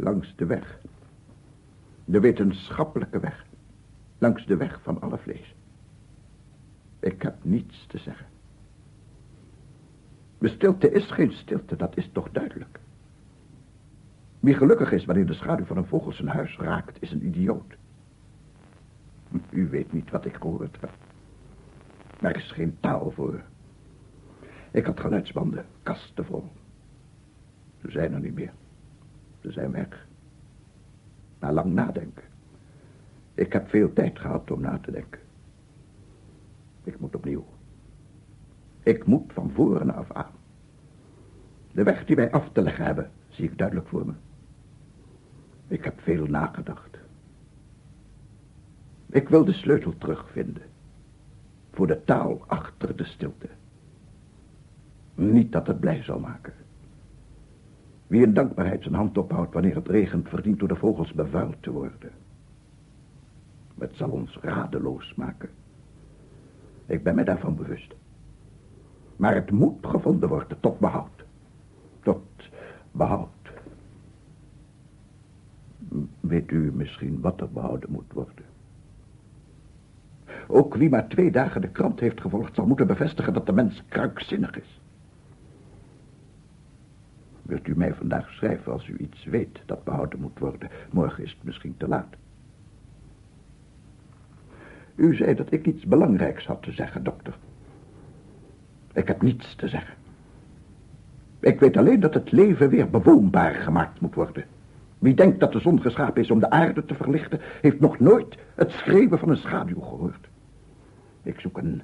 Langs de weg. De wetenschappelijke weg. Langs de weg van alle vlees. Ik heb niets te zeggen. De stilte is geen stilte, dat is toch duidelijk. Wie gelukkig is wanneer de schaduw van een vogel zijn huis raakt, is een idioot. U weet niet wat ik gehoord heb. Er is geen taal voor. Ik had geluidsbanden, kasten vol. Ze zijn er niet meer. Ze zijn weg. Na lang nadenken. Ik heb veel tijd gehad om na te denken. Ik moet opnieuw. Ik moet van voren af aan. De weg die wij af te leggen hebben, zie ik duidelijk voor me. Ik heb veel nagedacht. Ik wil de sleutel terugvinden. Voor de taal achter de stilte. Niet dat het blij zal maken. Wie in dankbaarheid zijn hand ophoudt wanneer het regent, verdient door de vogels bevuild te worden. Het zal ons radeloos maken. Ik ben me daarvan bewust. Maar het moet gevonden worden tot behoud. Tot behoud. Weet u misschien wat er behouden moet worden? Ook wie maar twee dagen de krant heeft gevolgd... zal moeten bevestigen dat de mens krankzinnig is. Wilt u mij vandaag schrijven als u iets weet dat behouden moet worden? Morgen is het misschien te laat. U zei dat ik iets belangrijks had te zeggen, dokter. Ik heb niets te zeggen. Ik weet alleen dat het leven weer bewoonbaar gemaakt moet worden. Wie denkt dat de zon geschapen is om de aarde te verlichten... heeft nog nooit het schreeuwen van een schaduw gehoord. Ik zoek een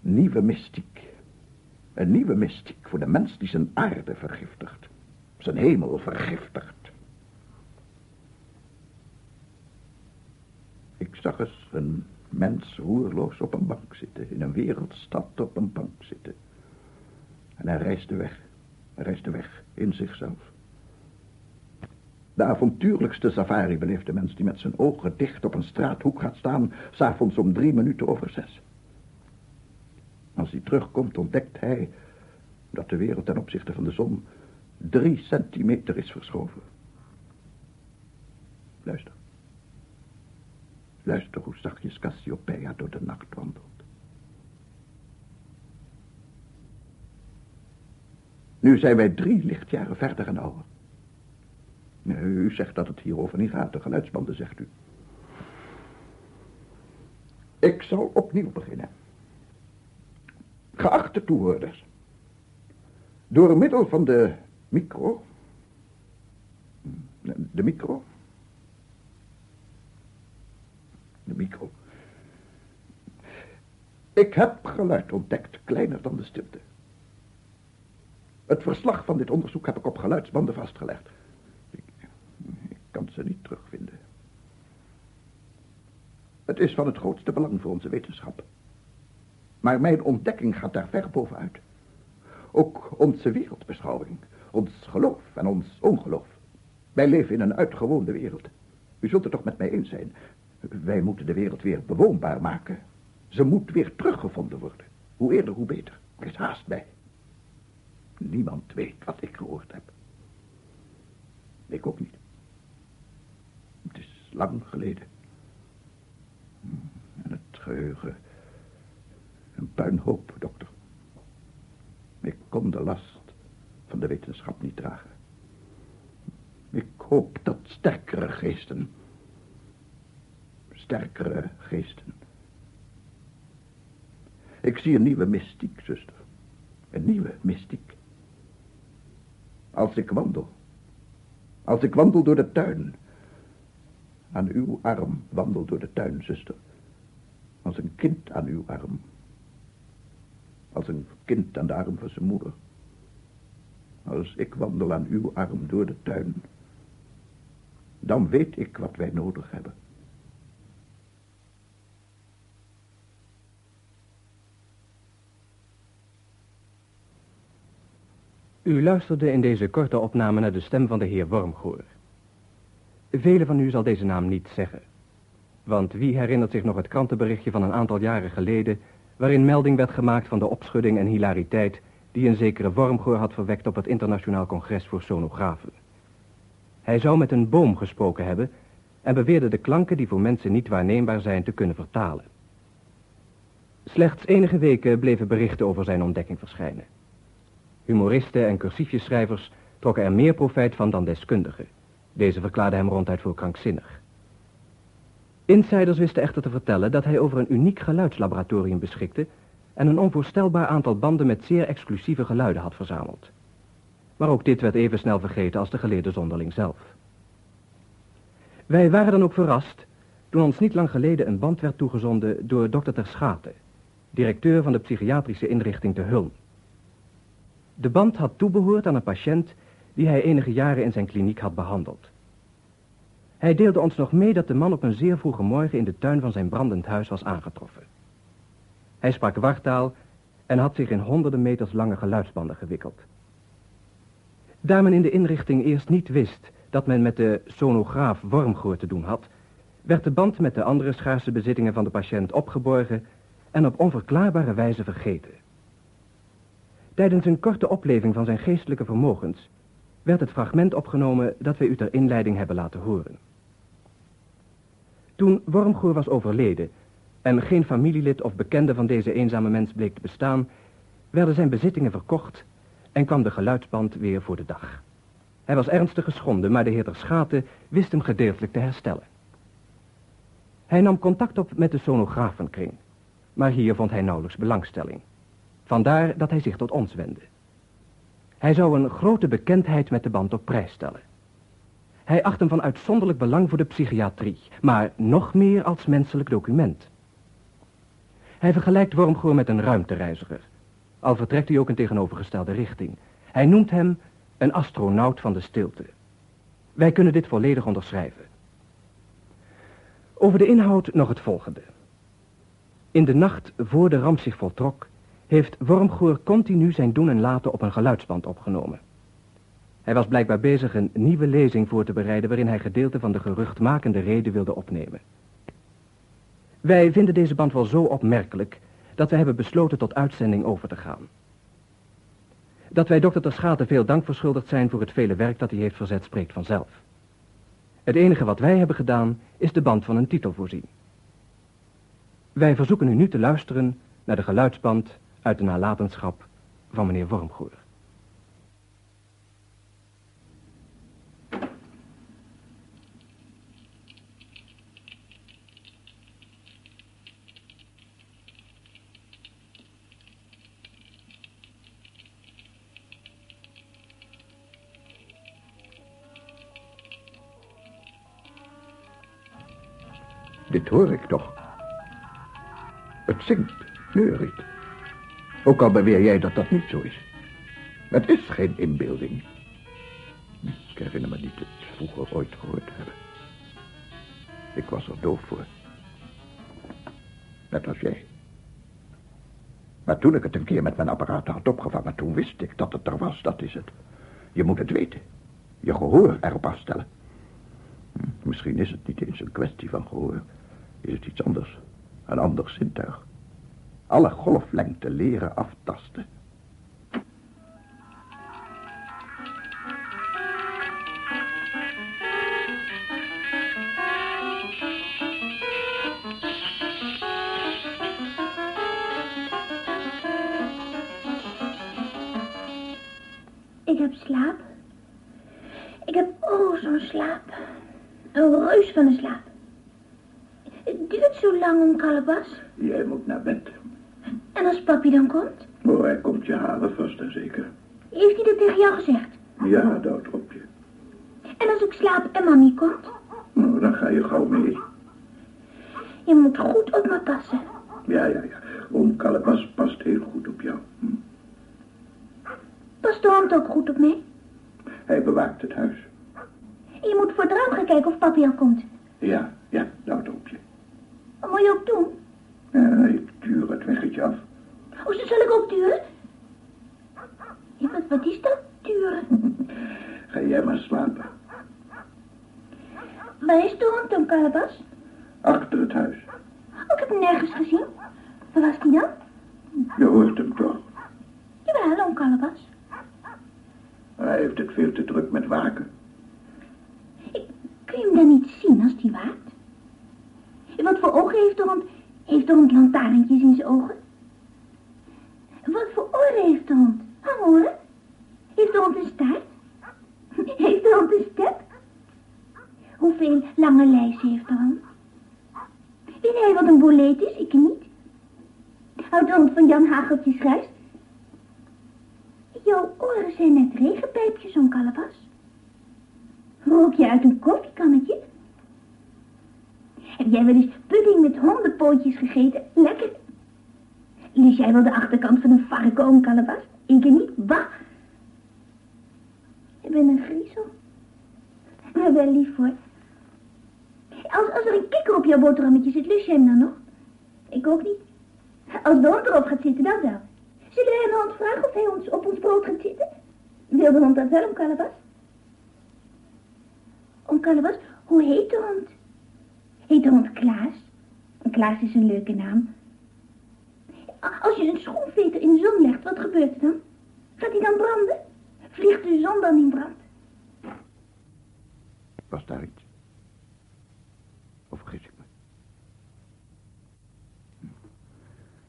nieuwe mystiek. Een nieuwe mystiek voor de mens die zijn aarde vergiftigt. Zijn hemel vergiftigt. Ik zag eens een mens roerloos op een bank zitten. In een wereldstad op een bank zitten. En hij reisde weg. Hij reisde weg in zichzelf. De avontuurlijkste safari beleeft de mens die met zijn ogen dicht op een straathoek gaat staan, s'avonds om drie minuten over zes. Als hij terugkomt, ontdekt hij dat de wereld ten opzichte van de zon drie centimeter is verschoven. Luister. Luister hoe zachtjes Cassiopeia door de nacht wandelt. Nu zijn wij drie lichtjaren verder en ouder. U zegt dat het hierover niet gaat, de geluidsbanden, zegt u. Ik zal opnieuw beginnen. Geachte toehoorders. Door middel van de micro... De micro... De micro... Ik heb geluid ontdekt, kleiner dan de stilte. Het verslag van dit onderzoek heb ik op geluidsbanden vastgelegd kan ze niet terugvinden. Het is van het grootste belang voor onze wetenschap. Maar mijn ontdekking gaat daar ver bovenuit. Ook onze wereldbeschouwing, ons geloof en ons ongeloof. Wij leven in een uitgewoonde wereld. U zult het toch met mij eens zijn. Wij moeten de wereld weer bewoonbaar maken. Ze moet weer teruggevonden worden. Hoe eerder, hoe beter. Er is haast bij. Niemand weet wat ik gehoord heb. Ik ook niet lang geleden. En het geheugen. Een puinhoop, dokter. Ik kon de last van de wetenschap niet dragen. Ik hoop dat sterkere geesten... Sterkere geesten... Ik zie een nieuwe mystiek, zuster. Een nieuwe mystiek. Als ik wandel. Als ik wandel door de tuin aan uw arm wandel door de tuin, zuster. Als een kind aan uw arm. Als een kind aan de arm van zijn moeder. Als ik wandel aan uw arm door de tuin. Dan weet ik wat wij nodig hebben. U luisterde in deze korte opname naar de stem van de heer Wormgoor. Velen van u zal deze naam niet zeggen. Want wie herinnert zich nog het krantenberichtje van een aantal jaren geleden... waarin melding werd gemaakt van de opschudding en hilariteit... die een zekere wormgoor had verwekt op het Internationaal Congres voor Sonografen. Hij zou met een boom gesproken hebben en beweerde de klanken die voor mensen niet waarneembaar zijn te kunnen vertalen. Slechts enige weken bleven berichten over zijn ontdekking verschijnen. Humoristen en cursiefjeschrijvers trokken er meer profijt van dan deskundigen. Deze verklaarden hem ronduit voor krankzinnig. Insiders wisten echter te vertellen dat hij over een uniek geluidslaboratorium beschikte en een onvoorstelbaar aantal banden met zeer exclusieve geluiden had verzameld. Maar ook dit werd even snel vergeten als de geleerde zonderling zelf. Wij waren dan ook verrast toen ons niet lang geleden een band werd toegezonden door dokter Ter Schaten, directeur van de psychiatrische inrichting te Hulm. De band had toebehoord aan een patiënt die hij enige jaren in zijn kliniek had behandeld. Hij deelde ons nog mee dat de man op een zeer vroege morgen in de tuin van zijn brandend huis was aangetroffen. Hij sprak wartaal en had zich in honderden meters lange geluidsbanden gewikkeld. Daar men in de inrichting eerst niet wist dat men met de sonograaf wormgoor te doen had, werd de band met de andere schaarse bezittingen van de patiënt opgeborgen en op onverklaarbare wijze vergeten. Tijdens een korte opleving van zijn geestelijke vermogens werd het fragment opgenomen dat wij u ter inleiding hebben laten horen. Toen Wormgoor was overleden en geen familielid of bekende van deze eenzame mens bleek te bestaan, werden zijn bezittingen verkocht en kwam de geluidsband weer voor de dag. Hij was ernstig geschonden, maar de heer Schaten wist hem gedeeltelijk te herstellen. Hij nam contact op met de sonografenkring, maar hier vond hij nauwelijks belangstelling. Vandaar dat hij zich tot ons wendde. Hij zou een grote bekendheid met de band op prijs stellen. Hij acht hem van uitzonderlijk belang voor de psychiatrie, maar nog meer als menselijk document. Hij vergelijkt Wormgoor met een ruimtereiziger, al vertrekt hij ook in tegenovergestelde richting. Hij noemt hem een astronaut van de stilte. Wij kunnen dit volledig onderschrijven. Over de inhoud nog het volgende. In de nacht voor de ramp zich voltrok, heeft Wormgoor continu zijn doen en laten op een geluidsband opgenomen. Hij was blijkbaar bezig een nieuwe lezing voor te bereiden waarin hij gedeelte van de geruchtmakende reden wilde opnemen. Wij vinden deze band wel zo opmerkelijk dat wij hebben besloten tot uitzending over te gaan. Dat wij dokter Terschaten veel dank verschuldigd zijn voor het vele werk dat hij heeft verzet spreekt vanzelf. Het enige wat wij hebben gedaan is de band van een titel voorzien. Wij verzoeken u nu te luisteren naar de geluidsband uit de nalatenschap van meneer Wormgoer. Dit hoor ik toch. Het zingt, neuriet. Ook al beweer jij dat dat niet zo is. Het is geen inbeelding. Ik herinner me niet het vroeger ooit gehoord hebben. Ik was er doof voor. Net als jij. Maar toen ik het een keer met mijn apparaat had opgevangen, toen wist ik dat het er was, dat is het. Je moet het weten. Je gehoor erop afstellen. Hm, misschien is het niet eens een kwestie van gehoor. Is het iets anders? Een ander zintuig? alle golflengte leren aftasten. Ik heb slaap. Ik heb oh zo'n slaap. Een reus van een slaap. Het duurt zo lang om Calabas. Jij moet naar bed. En als papi dan komt? Oh, hij komt je halen vast en zeker. Heeft hij dat tegen jou gezegd? Ja, doodropje. En als ik slaap en mami komt? Nou, dan ga je gauw mee. Je moet goed op me passen. Ja, ja, ja. Oom Calabas past heel goed op jou. Hm. Past de hond ook goed op mij? Hij bewaakt het huis. Je moet voor het raam gaan kijken of papi al komt. Ja, ja, doodropje. Wat moet je ook doen? Ja, ik tuur het weggetje af. Oh, zo zal ik ook duren? Ja, wat, wat is dat, duren? Ga jij maar slapen. Waar is de hond dan, Calabas? Achter het huis. Oh, ik heb hem nergens gezien. Waar was die dan? Je hoort hem toch? Jawel, oom Calabas. Hij heeft het veel te druk met waken. als die waakt. Wat voor ogen heeft de hond? Heeft de hond lantaarntjes in zijn ogen? Wat voor oren heeft de hond? Hangoren? Heeft de hond een staart? Heeft de hond een step? Hoeveel lange lijzen heeft de hond? Weet hij wat een boleet is? Ik niet. Houdt de hond van Jan Hageltjes Ruis? Jouw oren zijn net regenpijpjes, zo'n kalebas. Rook je uit een koffiekannetje? Heb jij wel eens pudding met hondenpootjes gegeten? Lekker. Lus jij wel de achterkant van een varken om kalebas? Ik niet. Bah. Je bent een griezel. Maar wel lief hoor. Als, als er een kikker op jouw boterhammetje zit, lus je hem dan nog? Ik ook niet. Als de hond erop gaat zitten, dan wel. Zullen wij de hond vragen of hij ons op ons brood gaat zitten? Wil de hond dat wel om kalebas? Om? Hoe heet de hond? Heet de Klaas? Klaas is een leuke naam. Als je een schoenveter in de zon legt, wat gebeurt er dan? Gaat hij dan branden? Vliegt de zon dan in brand? Was daar iets? Of vergis ik me?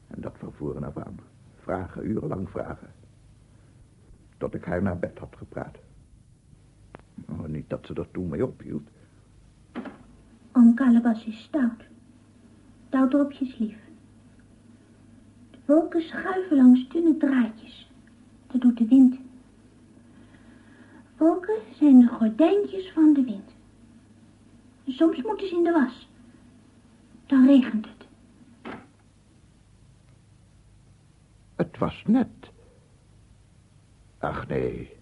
En dat van voren af aan. Vragen, urenlang vragen. Tot ik haar naar bed had gepraat. Oh, niet dat ze er toen mee ophield. Oom Calabas is stout. Stoutdropjes lief. De wolken schuiven langs dunne draadjes. Dat doet de wind. Wolken zijn de gordijntjes van de wind. Soms moeten ze in de was. Dan regent het. Het was net. Ach nee,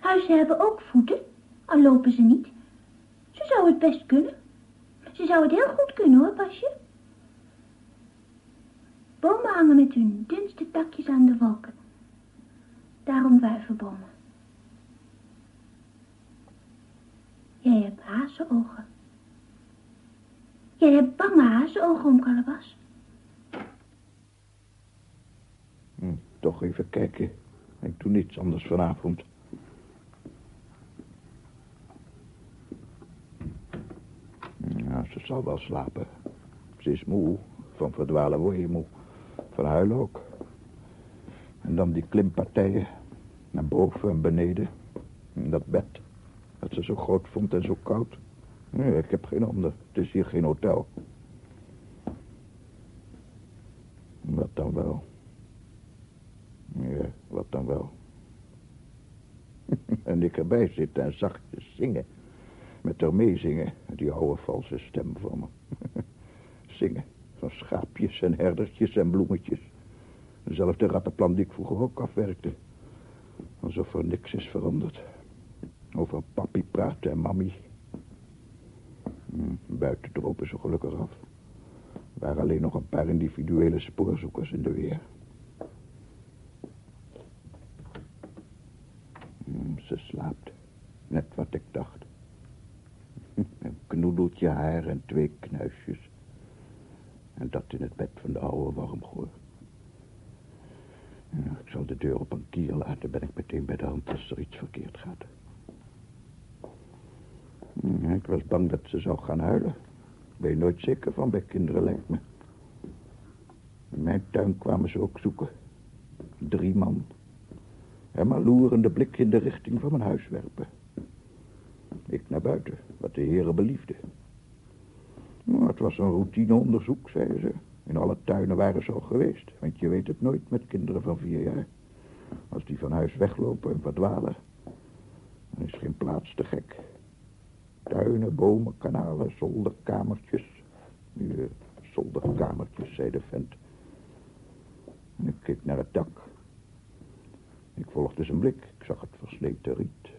Huizen hebben ook voeten, al lopen ze niet. Zou het best kunnen. Ze zou het heel goed kunnen hoor, pasje. Bomen hangen met hun dunste takjes aan de wolken. Daarom wuivenbomen. Jij hebt hazenogen. Jij hebt bange hazenogen om Calabas. hm, toch even kijken. Ik doe niets anders vanavond. Ja, ze zal wel slapen. Ze is moe. Van verdwalen word je moe. Van huilen ook. En dan die klimpartijen. Naar boven en beneden. En dat bed. Dat ze zo groot vond en zo koud. Nee, ik heb geen ander. Het is hier geen hotel. Wat dan wel? Ja, wat dan wel? en ik erbij zitten en zachtjes zingen. Met haar meezingen, die oude valse stem van me. zingen, van schaapjes en herdertjes en bloemetjes. Dezelfde rattenplan die ik vroeger ook afwerkte. Alsof er niks is veranderd. Over papi praten en mami. Hm, Buiten dropen ze gelukkig af. Er waren alleen nog een paar individuele spoorzoekers in de weer. Hm, Ze slaapt. Net wat ik dacht. Een knoedeltje haar en twee knuisjes. En dat in het bed van de oude warmgoor. Ja, ik zal de deur op een kier laten, ben ik meteen bij de hand als er iets verkeerd gaat. Ik was bang dat ze zou gaan huilen. Ben je nooit zeker van bij kinderen, lijkt me. In mijn tuin kwamen ze ook zoeken. Drie man. En maar loerende blik in de richting van mijn huis werpen. Ik naar buiten, de heren beliefden. Nou, het was een routineonderzoek, zeiden ze. In alle tuinen waren ze al geweest, want je weet het nooit met kinderen van vier jaar. Als die van huis weglopen en verdwalen, dan is geen plaats te gek. Tuinen, bomen, kanalen, zolderkamertjes. Ja, zolderkamertjes, zei de vent. En ik keek naar het dak. Ik volgde zijn blik. Ik zag het versleten riet.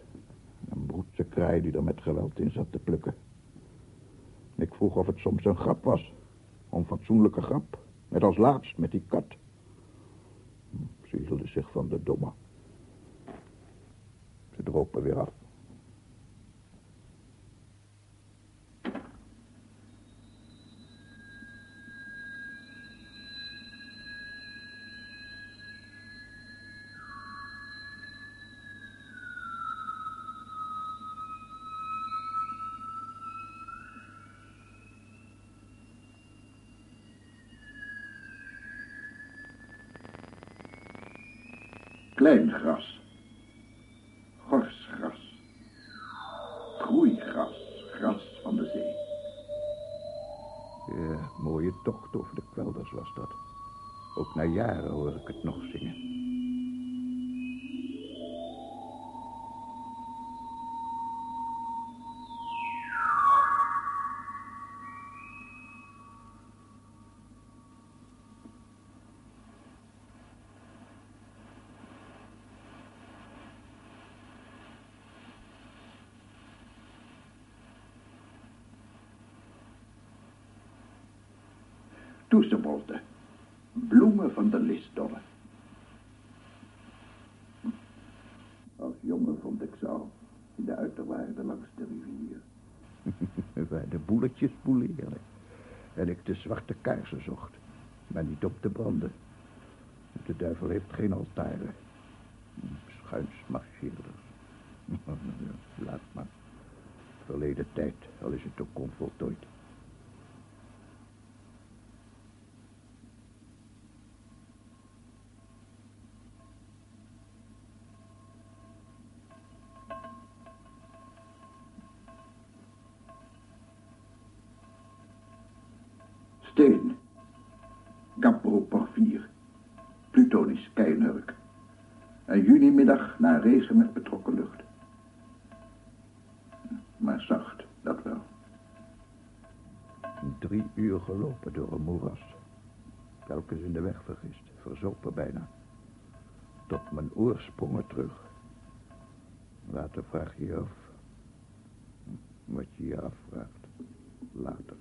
Een broedse kraai die er met geweld in zat te plukken. Ik vroeg of het soms een grap was. Onfatsoenlijke grap. Net als laatst met die kat. Ze hielden zich van de domme. Ze dropen weer af. Klein Toesterbolte. Bloemen van de listdomme. Als jongen vond ik ze al in de uiterwaarden langs de rivier. Waar de boeletjes boeleerden. En ik de zwarte kaarsen zocht, maar niet op te branden. De duivel heeft geen altaren. Schuins marcheerders. Laat maar. Verleden tijd, al is het ook onvoltooid. Verzopen bijna. Tot mijn oorsprongen terug. Later vraag je af. Wat je je afvraagt. Later.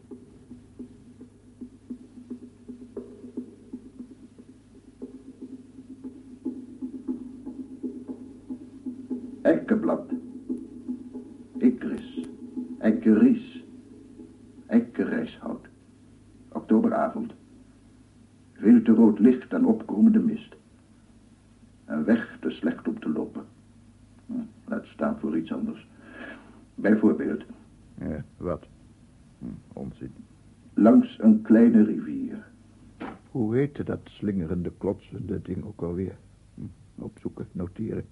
Eikenblad. Ikris. Eikeries. Eikerijshout. Oktoberavond. Veel te rood licht en opkomende mist. Een weg te slecht om te lopen. Hm, Laat staan voor iets anders. Bijvoorbeeld. Ja, wat? Hm, onzin. Langs een kleine rivier. Hoe heette dat slingerende, klotsende ding ook alweer? Hm, opzoeken, noteren.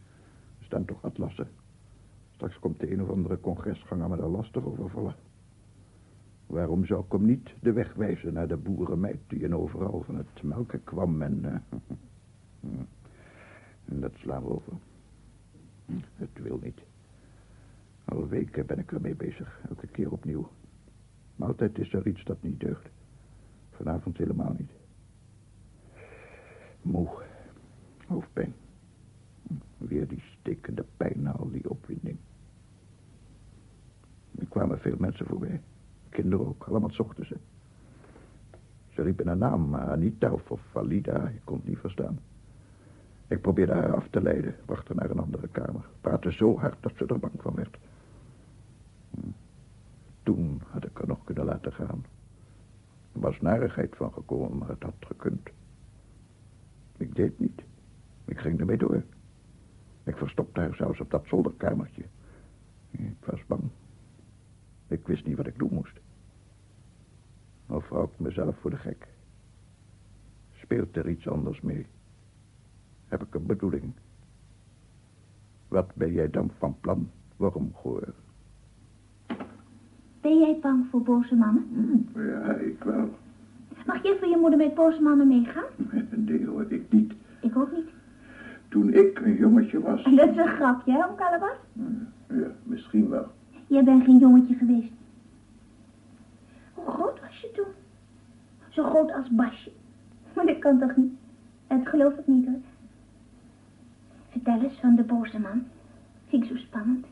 Er staan toch atlassen. Straks komt de een of andere congresganger met een lastig overvallen. Waarom zou ik hem niet de weg wijzen naar de boerenmeid die en overal van het melken kwam en... eh, en dat slaan we over. Hm, Het wil niet. Al weken ben ik ermee bezig, elke keer opnieuw. Maar altijd is er iets dat niet deugt. Vanavond helemaal niet. Moe. Hoofdpijn. Weer die stekende pijn al die opwinding. Er kwamen veel mensen voorbij. Kinderen ook, allemaal zochten ze. Ze riepen een naam, Anita of, of Valida, ik kon het niet verstaan. Ik probeerde haar af te leiden, haar naar een andere kamer. Praatte zo hard dat ze er bang van werd. Toen had ik haar nog kunnen laten gaan. Er was narigheid van gekomen, maar het had gekund. Ik deed niet. Ik ging ermee door. Ik verstopte haar zelfs op dat zolderkamertje. Ik was bang. Ik wist niet wat ik doen moest. Of hou ik mezelf voor de gek? Speelt er iets anders mee? Heb ik een bedoeling? Wat ben jij dan van plan, wormgoor? Ben jij bang voor boze mannen? Ja, ik wel. Mag jij voor je moeder met boze mannen meegaan? Nee hoor, ik niet. Ik ook niet. Toen ik een jongetje was... En dat is een grapje, hè, oom Calabas? Ja, misschien wel. Jij bent geen jongetje geweest. Hoe groot was je toen? Zo groot als Basje. Maar dat kan toch niet? Dat geloof ik niet, hoor. Vertel eens van de boze man. Vind ik zo spannend.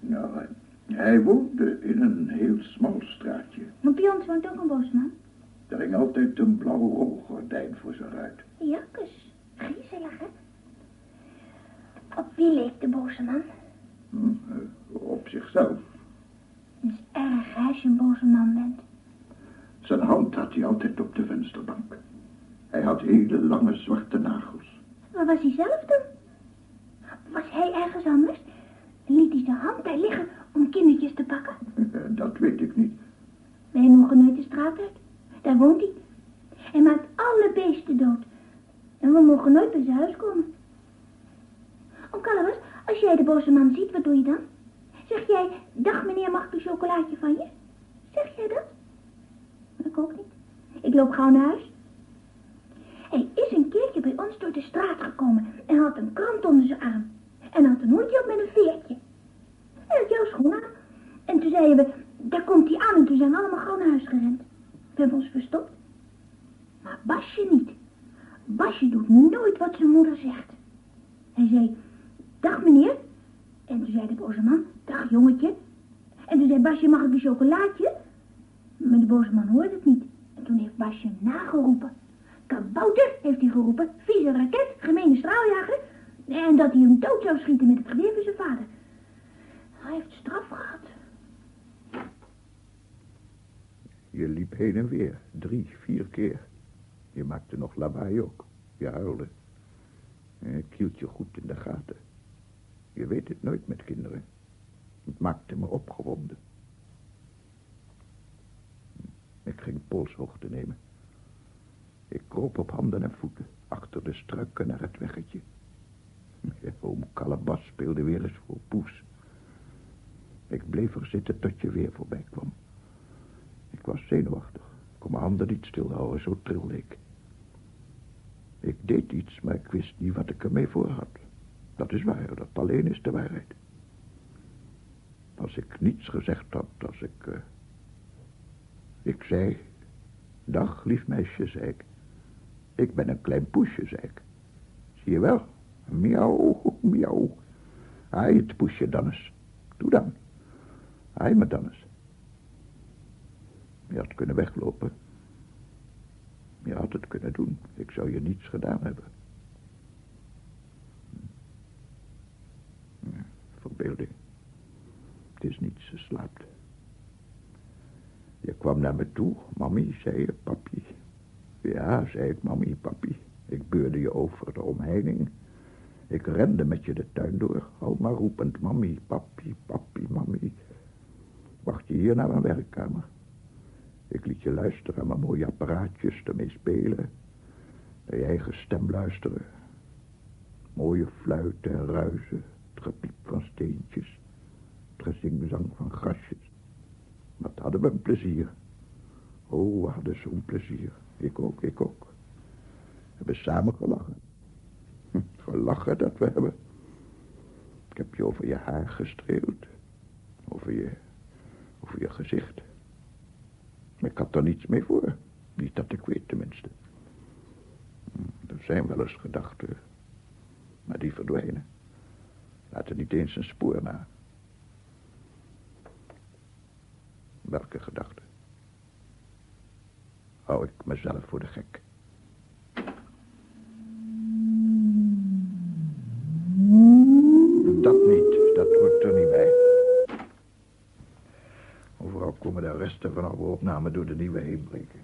Nou, hij- hij woonde in een heel smal straatje. Maar bij ons woont ook een boze man. Er hing altijd een blauw rolgordijn voor zijn ruit. Jakkes. Griezelig, hè? Op wie leek de boze man? Hm, eh, op zichzelf. Het is erg hè, als je een boze man bent. Zijn hand had hij altijd op de vensterbank. Hij had hele lange zwarte nagels. Waar was hij zelf dan? Was hij ergens anders? Liet hij zijn hand daar liggen om kindertjes te pakken? Dat weet ik niet. Wij mogen nooit de straat uit. Daar woont hij. Hij maakt alle beesten dood. En we mogen nooit bij zijn huis komen. de boze man ziet, wat doe je dan? Zeg jij, dag meneer, mag ik een chocolaatje van je? Zeg jij dat? Ik ook niet. Ik loop gauw naar huis. Hij is een keertje bij ons door de straat gekomen en had een krant onder zijn arm. En had een hoedje op met een veertje. En had jouw schoen aan. En toen zeiden we, daar komt hij aan. En toen zijn we allemaal gauw naar huis gerend. Hebben ons verstopt. Maar Basje niet. Basje doet nooit wat zijn moeder zegt. Hij zei, dag meneer. En toen zei de boze man, dag jongetje. En toen zei Basje, mag ik een chocolaatje? Maar de boze man hoorde het niet. En toen heeft Basje nageroepen. Kabouter, heeft hij geroepen. Vieze raket, gemene straaljager. En dat hij hem dood zou schieten met het geweer van zijn vader. Hij heeft straf gehad. Je liep heen en weer, drie, vier keer. Je maakte nog lawaai ook. Je huilde. Ik hield je goed in de gaten. Je weet het nooit met kinderen. Het maakte me opgewonden. Ik ging polshoogte nemen. Ik kroop op handen en voeten, achter de struiken naar het weggetje. Oom Calabas speelde weer eens voor poes. Ik bleef er zitten tot je weer voorbij kwam. Ik was zenuwachtig. Ik kon mijn handen niet stilhouden, zo trilde ik. Ik deed iets, maar ik wist niet wat ik ermee voor had. Dat is waar, dat alleen is de waarheid. Als ik niets gezegd had, als ik... Uh, ik zei... Dag, lief meisje, zei ik. Ik ben een klein poesje, zei ik. Zie je wel? Miauw, miauw. Hij het poesje dan eens. Doe dan. Hij me dan eens. Je had kunnen weglopen. Je had het kunnen doen. Ik zou je niets gedaan hebben. Ja, verbeelding. Het is niets, ze slaapt. Je kwam naar me toe, mami, zei je, papi. Ja, zei ik, mami, papi. Ik beurde je over de omheining. Ik rende met je de tuin door, al maar roepend, mami, papi, papi, mami. Wacht je hier naar mijn werkkamer. Ik liet je luisteren mijn mooie apparaatjes, ermee spelen. Je eigen stem luisteren. Mooie fluiten en ruizen, het gepiep van steentjes, het gezingzang van grasjes. Wat hadden we een plezier. Oh, we hadden zo'n plezier. Ik ook, ik ook. We hebben samen gelachen. Hm, gelachen dat we hebben. Ik heb je over je haar gestreeld. Over je, over je gezicht. Ik had er niets mee voor. Niet dat ik weet tenminste. Hm, er zijn wel eens gedachten. Maar die verdwijnen. Laten niet eens een spoor na. Welke gedachten? Hou ik mezelf voor de gek. Dat niet, dat hoort er niet bij. Overal resten van oude opnamen door de nieuwe heen breken.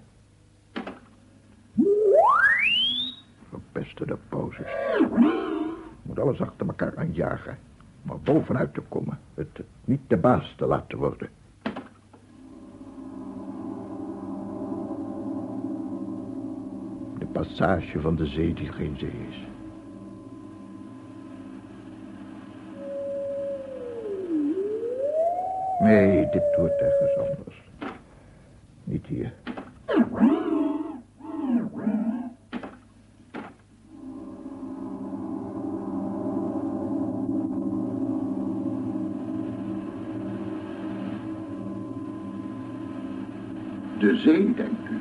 Verpeste de pauzes. Moet alles achter elkaar aanjagen. Maar bovenuit te komen. Het niet de baas te laten worden. De passage van de zee die geen zee is. Nee, dit wordt ergens anders. Niet hier. De zee, denkt u?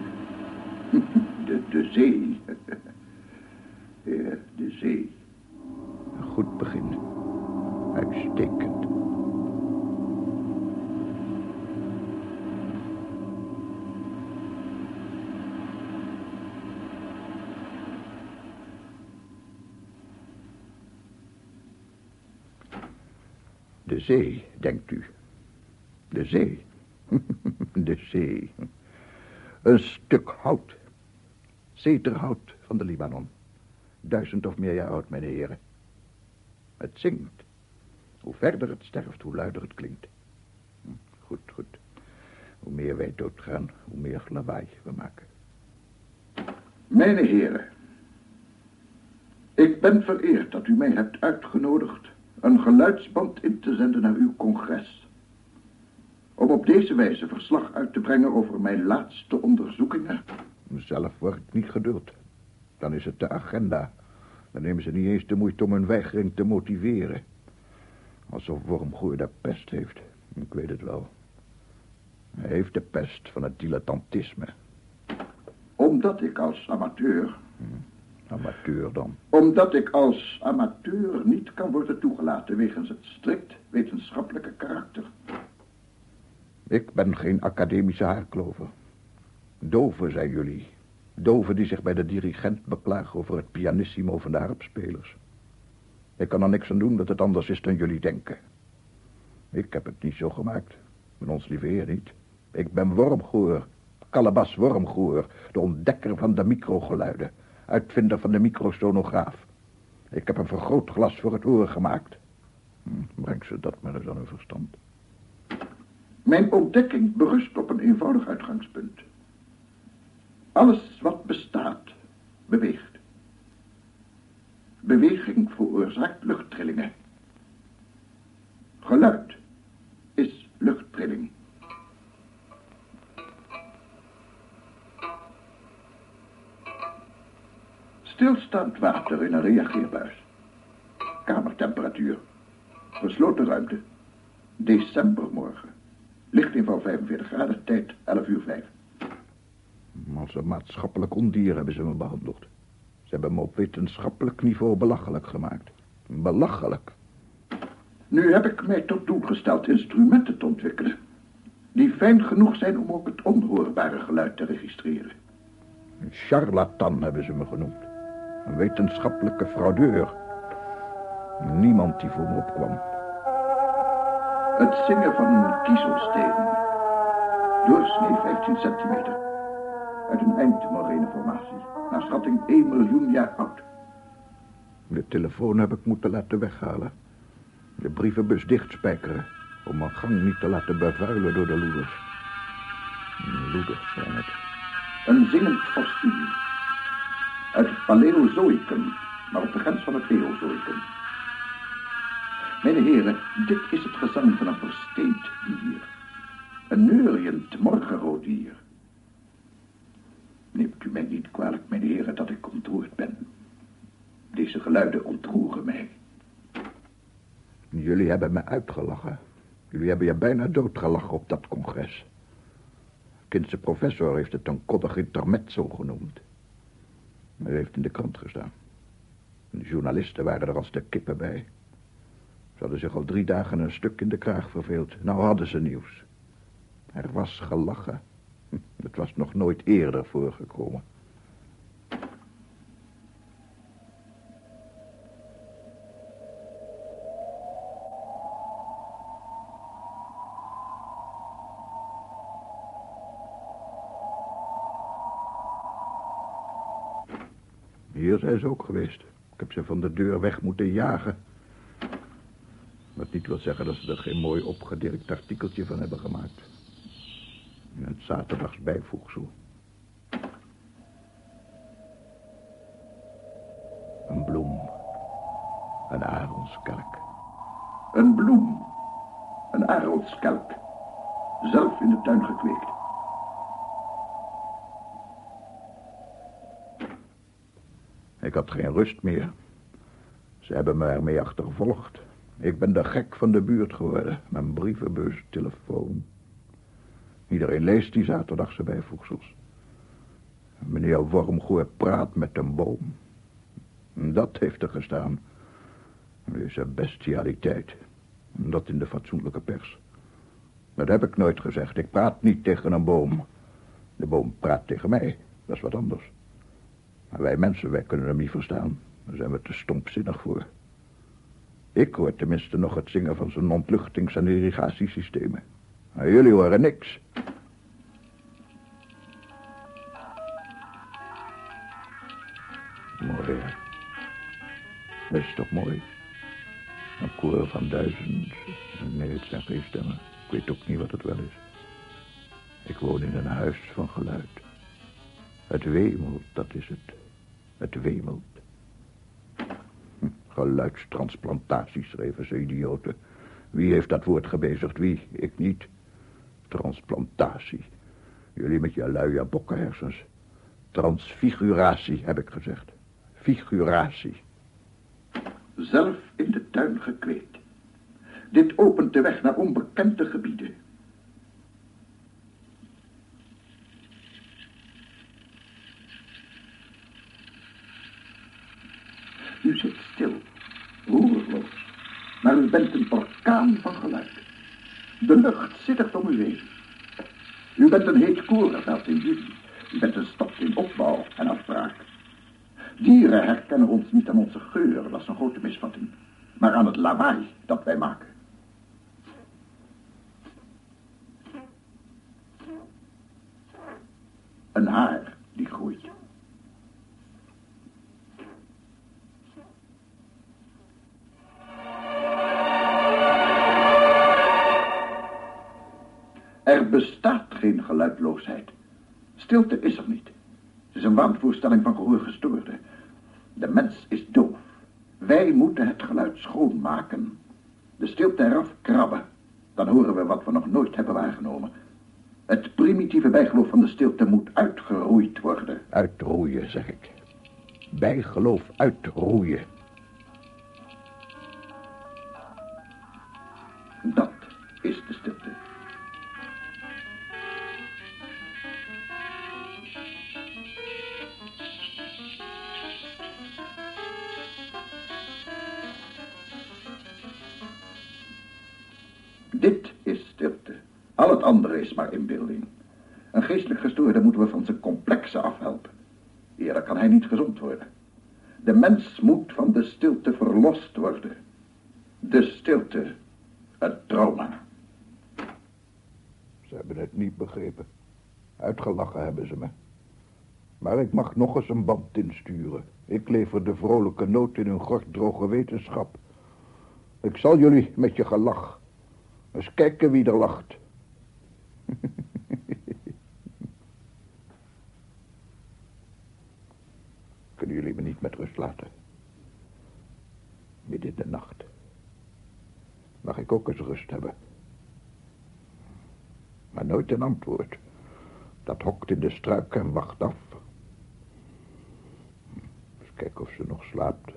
De, de zee. Ja, de zee. Een goed begin. Uitstekend. De zee, denkt u. De zee. De zee. Een stuk hout. Zeterhout van de Libanon. Duizend of meer jaar oud, mijn heren. Het zingt. Hoe verder het sterft, hoe luider het klinkt. Hm, Goed, goed. Hoe meer wij doodgaan, hoe meer lawaai we maken. Mijn heren, ik ben vereerd dat u mij hebt uitgenodigd een geluidsband in te zenden naar uw congres. Om op deze wijze verslag uit te brengen over mijn laatste onderzoekingen. Zelf wordt het niet geduld. Dan is het de agenda. Dan nemen ze niet eens de moeite om een weigering te motiveren. Alsof Wormgoer de pest heeft. Ik weet het wel. Hij heeft de pest van het dilettantisme. Omdat ik als amateur... Hm, amateur dan? Omdat ik als amateur niet kan worden toegelaten... wegens het strikt wetenschappelijke karakter. Ik ben geen academische haarklover. Doven zijn jullie. Doven die zich bij de dirigent beklagen over het pianissimo van de harpspelers. Ik kan er niks aan doen dat het anders is dan jullie denken. Ik heb het niet zo gemaakt. Met ons lieve heer niet. Ik ben Wormgoer. Calabas Wormgoer. De ontdekker van de microgeluiden. Uitvinder van de microsonograaf. Ik heb een vergrootglas voor het oor gemaakt. Hm, breng ze dat maar eens aan hun verstand. Mijn ontdekking berust op een eenvoudig uitgangspunt. Alles wat bestaat, beweegt. Beweging veroorzaakt luchttrillingen. Geluid is luchttrilling. Stilstaand water in een reageerbuis. Kamertemperatuur. Gesloten ruimte. Decembermorgen. Lichtinval 45 graden, tijd 11 uur 5. Als een maatschappelijk ondier hebben ze me behandeld. Ze hebben me op wetenschappelijk niveau belachelijk gemaakt. Belachelijk. Nu heb ik mij tot doel gesteld instrumenten te ontwikkelen... die fijn genoeg zijn om ook het onhoorbare geluid te registreren. Een charlatan hebben ze me genoemd. Een wetenschappelijke fraudeur. Niemand die voor me opkwam. Het zingen van een kiezelsteen. Doorsnee 15 centimeter. Uit een eindmorene formatie. Naar schatting 1 miljoen jaar oud. De telefoon heb ik moeten laten weghalen. De brievenbus dichtspijkeren. Om mijn gang niet te laten bevuilen door de loeders. Loeders zijn het. Een zingend fossiel. Het Paleozoïcum, maar op de grens van het Eozoïcum. Mijn heren, dit is het gezang van een versteend dier. Een neuriënd morgenroodier. Neemt u mij niet kwalijk, mijn heren, dat ik ontroerd ben. Deze geluiden ontroeren mij. Jullie hebben me uitgelachen. Jullie hebben je bijna doodgelachen op dat congres. Kindse professor heeft het een koddig intermezzo genoemd. Maar heeft in de krant gestaan. De journalisten waren er als de kippen bij. Ze hadden zich al drie dagen een stuk in de kraag verveeld. Nou hadden ze nieuws. Er was gelachen. Het was nog nooit eerder voorgekomen. Hier zijn ze ook geweest. Ik heb ze van de deur weg moeten jagen. Wat niet wil zeggen dat ze er geen mooi opgedirkt artikeltje van hebben gemaakt. In het zaterdags bijvoegsel. Een bloem. Een aronskelk. Een bloem. Een aronskelk. Zelf in de tuin gekweekt. Ik had geen rust meer. Ze hebben me ermee achtervolgd. Ik ben de gek van de buurt geworden. Mijn brievenbus, telefoon. Iedereen leest die zaterdagse bijvoegsels. Meneer Wormgoor praat met een boom. Dat heeft er gestaan. Deze bestialiteit. Dat in de fatsoenlijke pers. Dat heb ik nooit gezegd. Ik praat niet tegen een boom. De boom praat tegen mij. Dat is wat anders. Maar wij mensen, wij kunnen hem niet verstaan. Daar zijn we te stompzinnig voor. Ik hoor tenminste nog het zingen van zijn ontluchtings- en irrigatiesystemen. Maar jullie horen niks. Mooi, hè? Dat is toch mooi? Een koor van duizend... Nee, het zijn geen stemmen. Ik weet ook niet wat het wel is. Ik woon in een huis van geluid. Het wemelt, dat is het. Het wemelt. Hm, Geluidstransplantatie, schreven ze idioten. Wie heeft dat woord gebezigd? Wie? Ik niet. Transplantatie. Jullie met je luie bokkenhersens. Transfiguratie, heb ik gezegd. Figuratie. Zelf in de tuin gekweekt. Dit opent de weg naar onbekende gebieden. U zit stil, roerloos, maar u bent een orkaan van geluid. De lucht u bent een heet korenveld in juli. U bent een stad in opbouw en afbraak. Dieren herkennen ons niet aan onze geur, dat is een grote misvatting, Stilte is er niet. Het is een waanvoorstelling van gehoorgestoorden. De mens is doof. Wij moeten het geluid schoonmaken. De stilte eraf krabben. Dan horen we wat we nog nooit hebben waargenomen. Het primitieve bijgeloof van de stilte moet uitgeroeid worden. Uitroeien, zeg ik. Bijgeloof uitroeien. Dat is de stilte. Dit is stilte. Al het andere is maar inbeelding. Een geestelijk gestoorde moeten we van zijn complexen afhelpen. Eerder kan hij niet gezond worden. De mens moet van de stilte verlost worden. De stilte, het trauma. Ze hebben het niet begrepen. Uitgelachen hebben ze me. Maar ik mag nog eens een band insturen. Ik lever de vrolijke noot in hun gortdroge wetenschap. Ik zal jullie met je gelach eens kijken wie er lacht. Kunnen jullie me niet met rust laten? Midden in de nacht. Mag ik ook eens rust hebben? Maar nooit een antwoord. Dat hokt in de struiken en wacht af. Eens kijken of ze nog slaapt.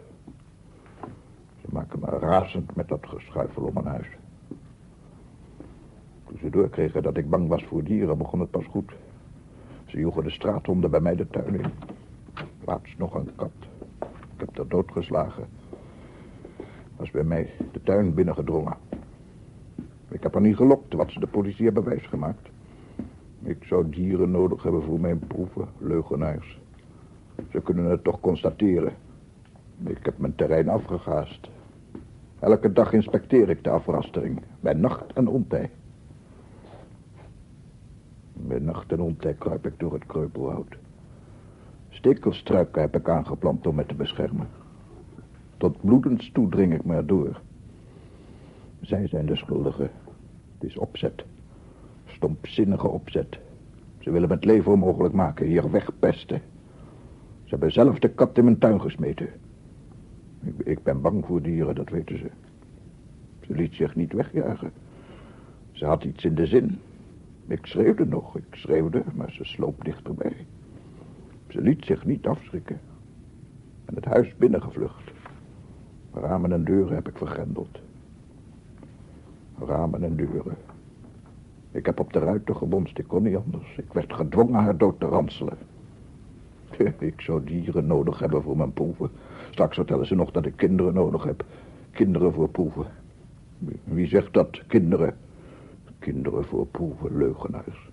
Ze maken me razend met dat geschuifel om mijn huis. Toen ze doorkregen dat ik bang was voor dieren, begon het pas goed. Ze joegen de straathonden bij mij de tuin in. Laatst nog een kat. Ik heb haar doodgeslagen. Was bij mij de tuin binnengedrongen. Ik heb haar niet gelokt wat ze de politie hebben wijsgemaakt. Ik zou dieren nodig hebben voor mijn proeven, leugenaars. Ze kunnen het toch constateren. Ik heb mijn terrein afgegaast. Elke dag inspecteer ik de afrastering, bij nacht en ontij. Bij nacht en ontij kruip ik door het kreupelhout. Stekelstruiken heb ik aangeplant om me te beschermen. Tot bloedens toe dring ik me door. Zij zijn de schuldigen. Het is opzet. Stompzinnige opzet. Ze willen het leven onmogelijk maken, hier wegpesten. Ze hebben zelf de kat in mijn tuin gesmeten. Ik, ik ben bang voor dieren, dat weten ze. Ze liet zich niet wegjagen. Ze had iets in de zin. Ik schreeuwde nog, ik schreeuwde, maar ze sloop dichterbij. Ze liet zich niet afschrikken. En het huis binnengevlucht. Ramen en deuren heb ik vergrendeld. Ramen en deuren. Ik heb op de ruiten gebonst, ik kon niet anders. Ik werd gedwongen haar dood te ranselen. Ik zou dieren nodig hebben voor mijn proeven. Straks vertellen ze nog dat ik kinderen nodig heb. Kinderen voor proeven. Wie zegt dat, kinderen? Kinderen voor proeven, leugenaars.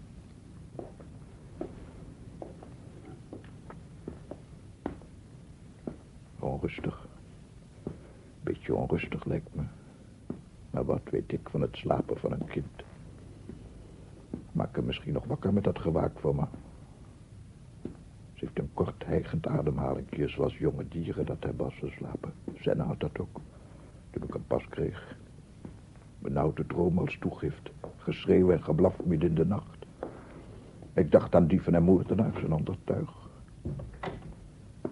Onrustig. Beetje onrustig lijkt me. Maar wat weet ik van het slapen van een kind? Maak hem misschien nog wakker met dat gewaak voor me. Ze heeft een kort hijgend ademhalingje zoals jonge dieren dat hebben als ze slapen. Senna had dat ook, toen ik hem pas kreeg. Benauwde droom als toegift, geschreeuw en geblaf midden in de nacht. Ik dacht aan dieven en moordenaars en ander tuig.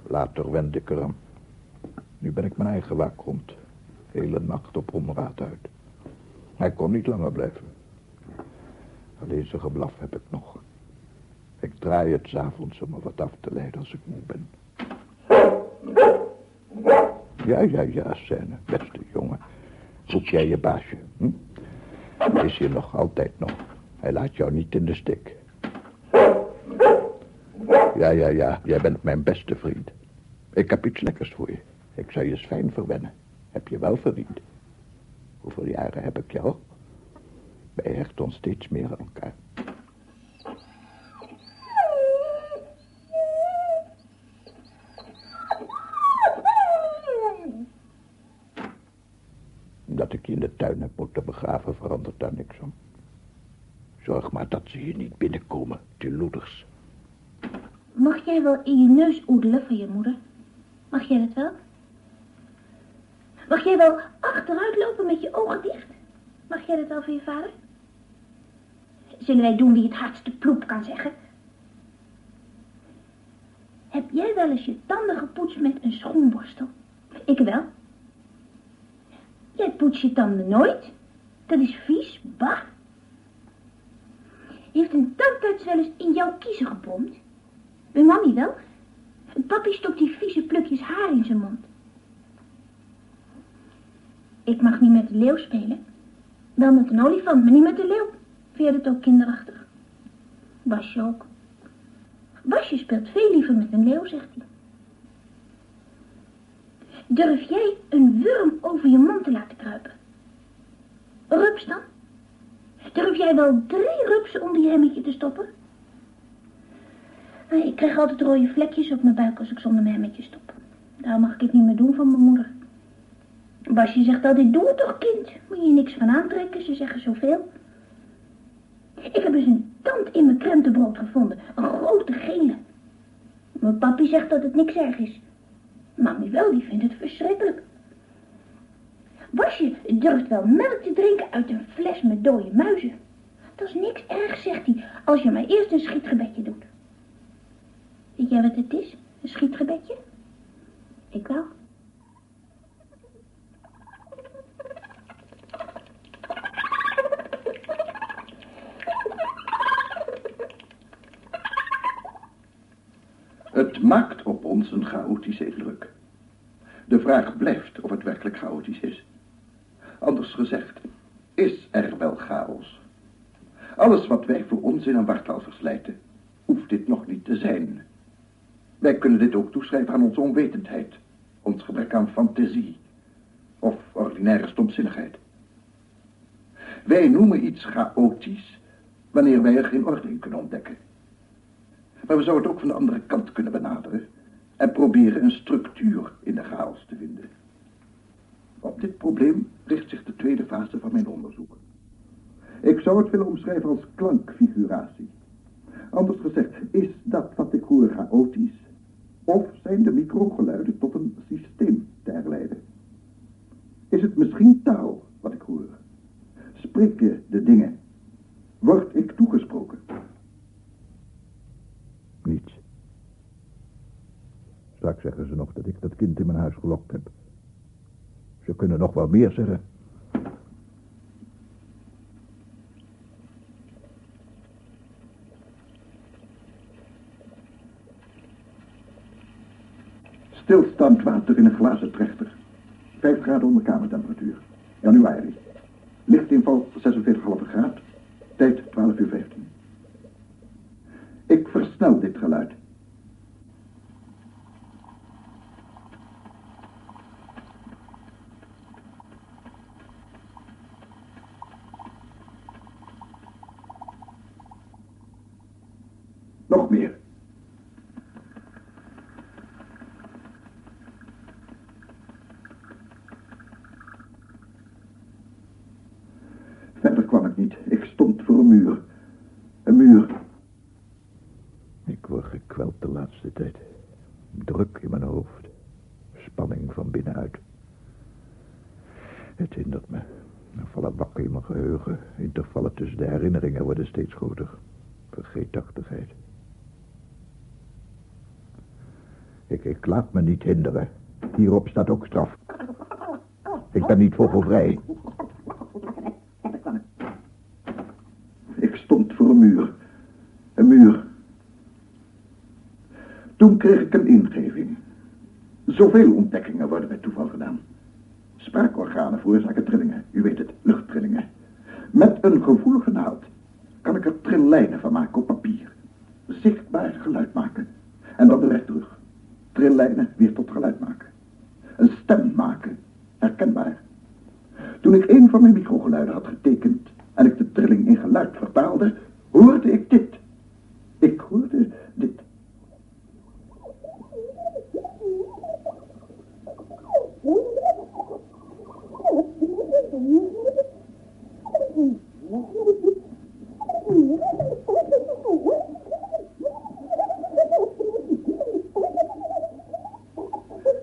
Later wend ik eraan. Nu ben ik mijn eigen waakhond. Hele nacht op onraad uit. Hij kon niet langer blijven. Alleen zijn geblaf heb ik nog. Ik draai het s'avonds om me wat af te leiden als ik moe ben. Ja, ja, ja, scène, beste jongen. Zoek jij je baasje, hm? Is hier nog altijd nog. Hij laat jou niet in de steek. Ja, ja, ja, jij bent mijn beste vriend. Ik heb iets lekkers voor je. Ik zal je eens fijn verwennen. Heb je wel verdiend. Hoeveel jaren heb ik jou? Wij hechten ons steeds meer aan elkaar. Dat ik je in de tuin heb moeten begraven verandert daar niks om. Zorg maar dat ze hier niet binnenkomen, die loeders. Mag jij wel in je neus oedelen van je moeder? Mag jij dat wel? Mag jij wel achteruit lopen met je ogen dicht? Mag jij dat wel van je vader? Zullen wij doen wie het hardste ploep kan zeggen? Heb jij wel eens je tanden gepoetst met een schoenborstel? Ik wel. Jij poetst je tanden nooit. Dat is vies, bah. Heeft een tandarts wel eens in jouw kiezen gepompt? Mijn mami wel. Papi stopt die vieze plukjes haar in zijn mond. Ik mag niet met de leeuw spelen. Wel met een olifant, maar niet met de leeuw. Vind dat ook kinderachtig? Basje ook. Basje speelt veel liever met een leeuw, zegt hij. Durf jij een wurm over je mond te laten kruipen? Rups dan? Durf jij wel drie rupsen onder je hemmetje te stoppen? Ik krijg altijd rode vlekjes op mijn buik als ik zonder mijn hemmetje stop. Daarom mag ik het niet meer doen van mijn moeder. Basje zegt altijd, doe het toch kind. Moet je niks van aantrekken, ze zeggen zoveel. Ik heb eens een tand in mijn krentenbrood gevonden. Een grote gele. Mijn papi zegt dat het niks erg is. Mami wel, die vindt het verschrikkelijk. Basje durft wel melk te drinken uit een fles met dode muizen. Dat is niks erg, zegt hij, als je maar eerst een schietgebedje doet. Weet jij wat het is, een schietgebedje? Ik wel. Het maakt op ons een chaotische indruk. De vraag blijft of het werkelijk chaotisch is. Anders gezegd, is er wel chaos? Alles wat wij voor ons in een wartaal verslijten, hoeft dit nog niet te zijn. Wij kunnen dit ook toeschrijven aan onze onwetendheid, ons gebrek aan fantasie of ordinaire stomzinnigheid. Wij noemen iets chaotisch wanneer wij er geen orde in kunnen ontdekken. Maar we zouden het ook van de andere kant kunnen benaderen en proberen een structuur in de chaos te vinden. Op dit probleem richt zich de tweede fase van mijn onderzoek. Ik zou het willen omschrijven als klankfiguratie. Anders gezegd, is dat wat ik hoor chaotisch? Of zijn de microgeluiden tot een systeem te herleiden? Is het misschien taal wat ik hoor? Spreken de dingen? Word ik toegesproken? Niets. Straks zeggen ze nog dat ik dat kind in mijn huis gelokt heb. Ze kunnen nog wel meer zeggen. Stilstaand water in een glazen trechter. 5 graden onder kamertemperatuur. Januari. Lichtinval 46,5 graad. Tijd 12 uur 15. Ik versnel dit geluid. Nog meer. Verder kwam ik niet. Ik stond voor een muur. Een muur. Ik word gekweld de laatste tijd. Druk in mijn hoofd. Spanning van binnenuit. Het hindert me. Er vallen wakker in mijn geheugen. Intervallen tussen de herinneringen worden steeds groter. Vergeetachtigheid. Ik, ik laat me niet hinderen. Hierop staat ook straf. Ik ben niet vogelvrij. Ik stond voor een muur. Een muur. Toen kreeg ik een ingeving. Zoveel ontdekkingen worden bij toeval gedaan. Spraakorganen veroorzaken trillingen. U weet het, luchttrillingen. Met een gevoelige naald kan ik er trillijnen van maken op papier. Zichtbaar geluid maken. En dan de weg terug. Trillijnen weer tot geluid maken. Een stem maken. Herkenbaar. Toen ik een van mijn microgeluiden had getekend en ik de trilling in geluid vertaalde, hoorde ik dit. Ik hoorde dit.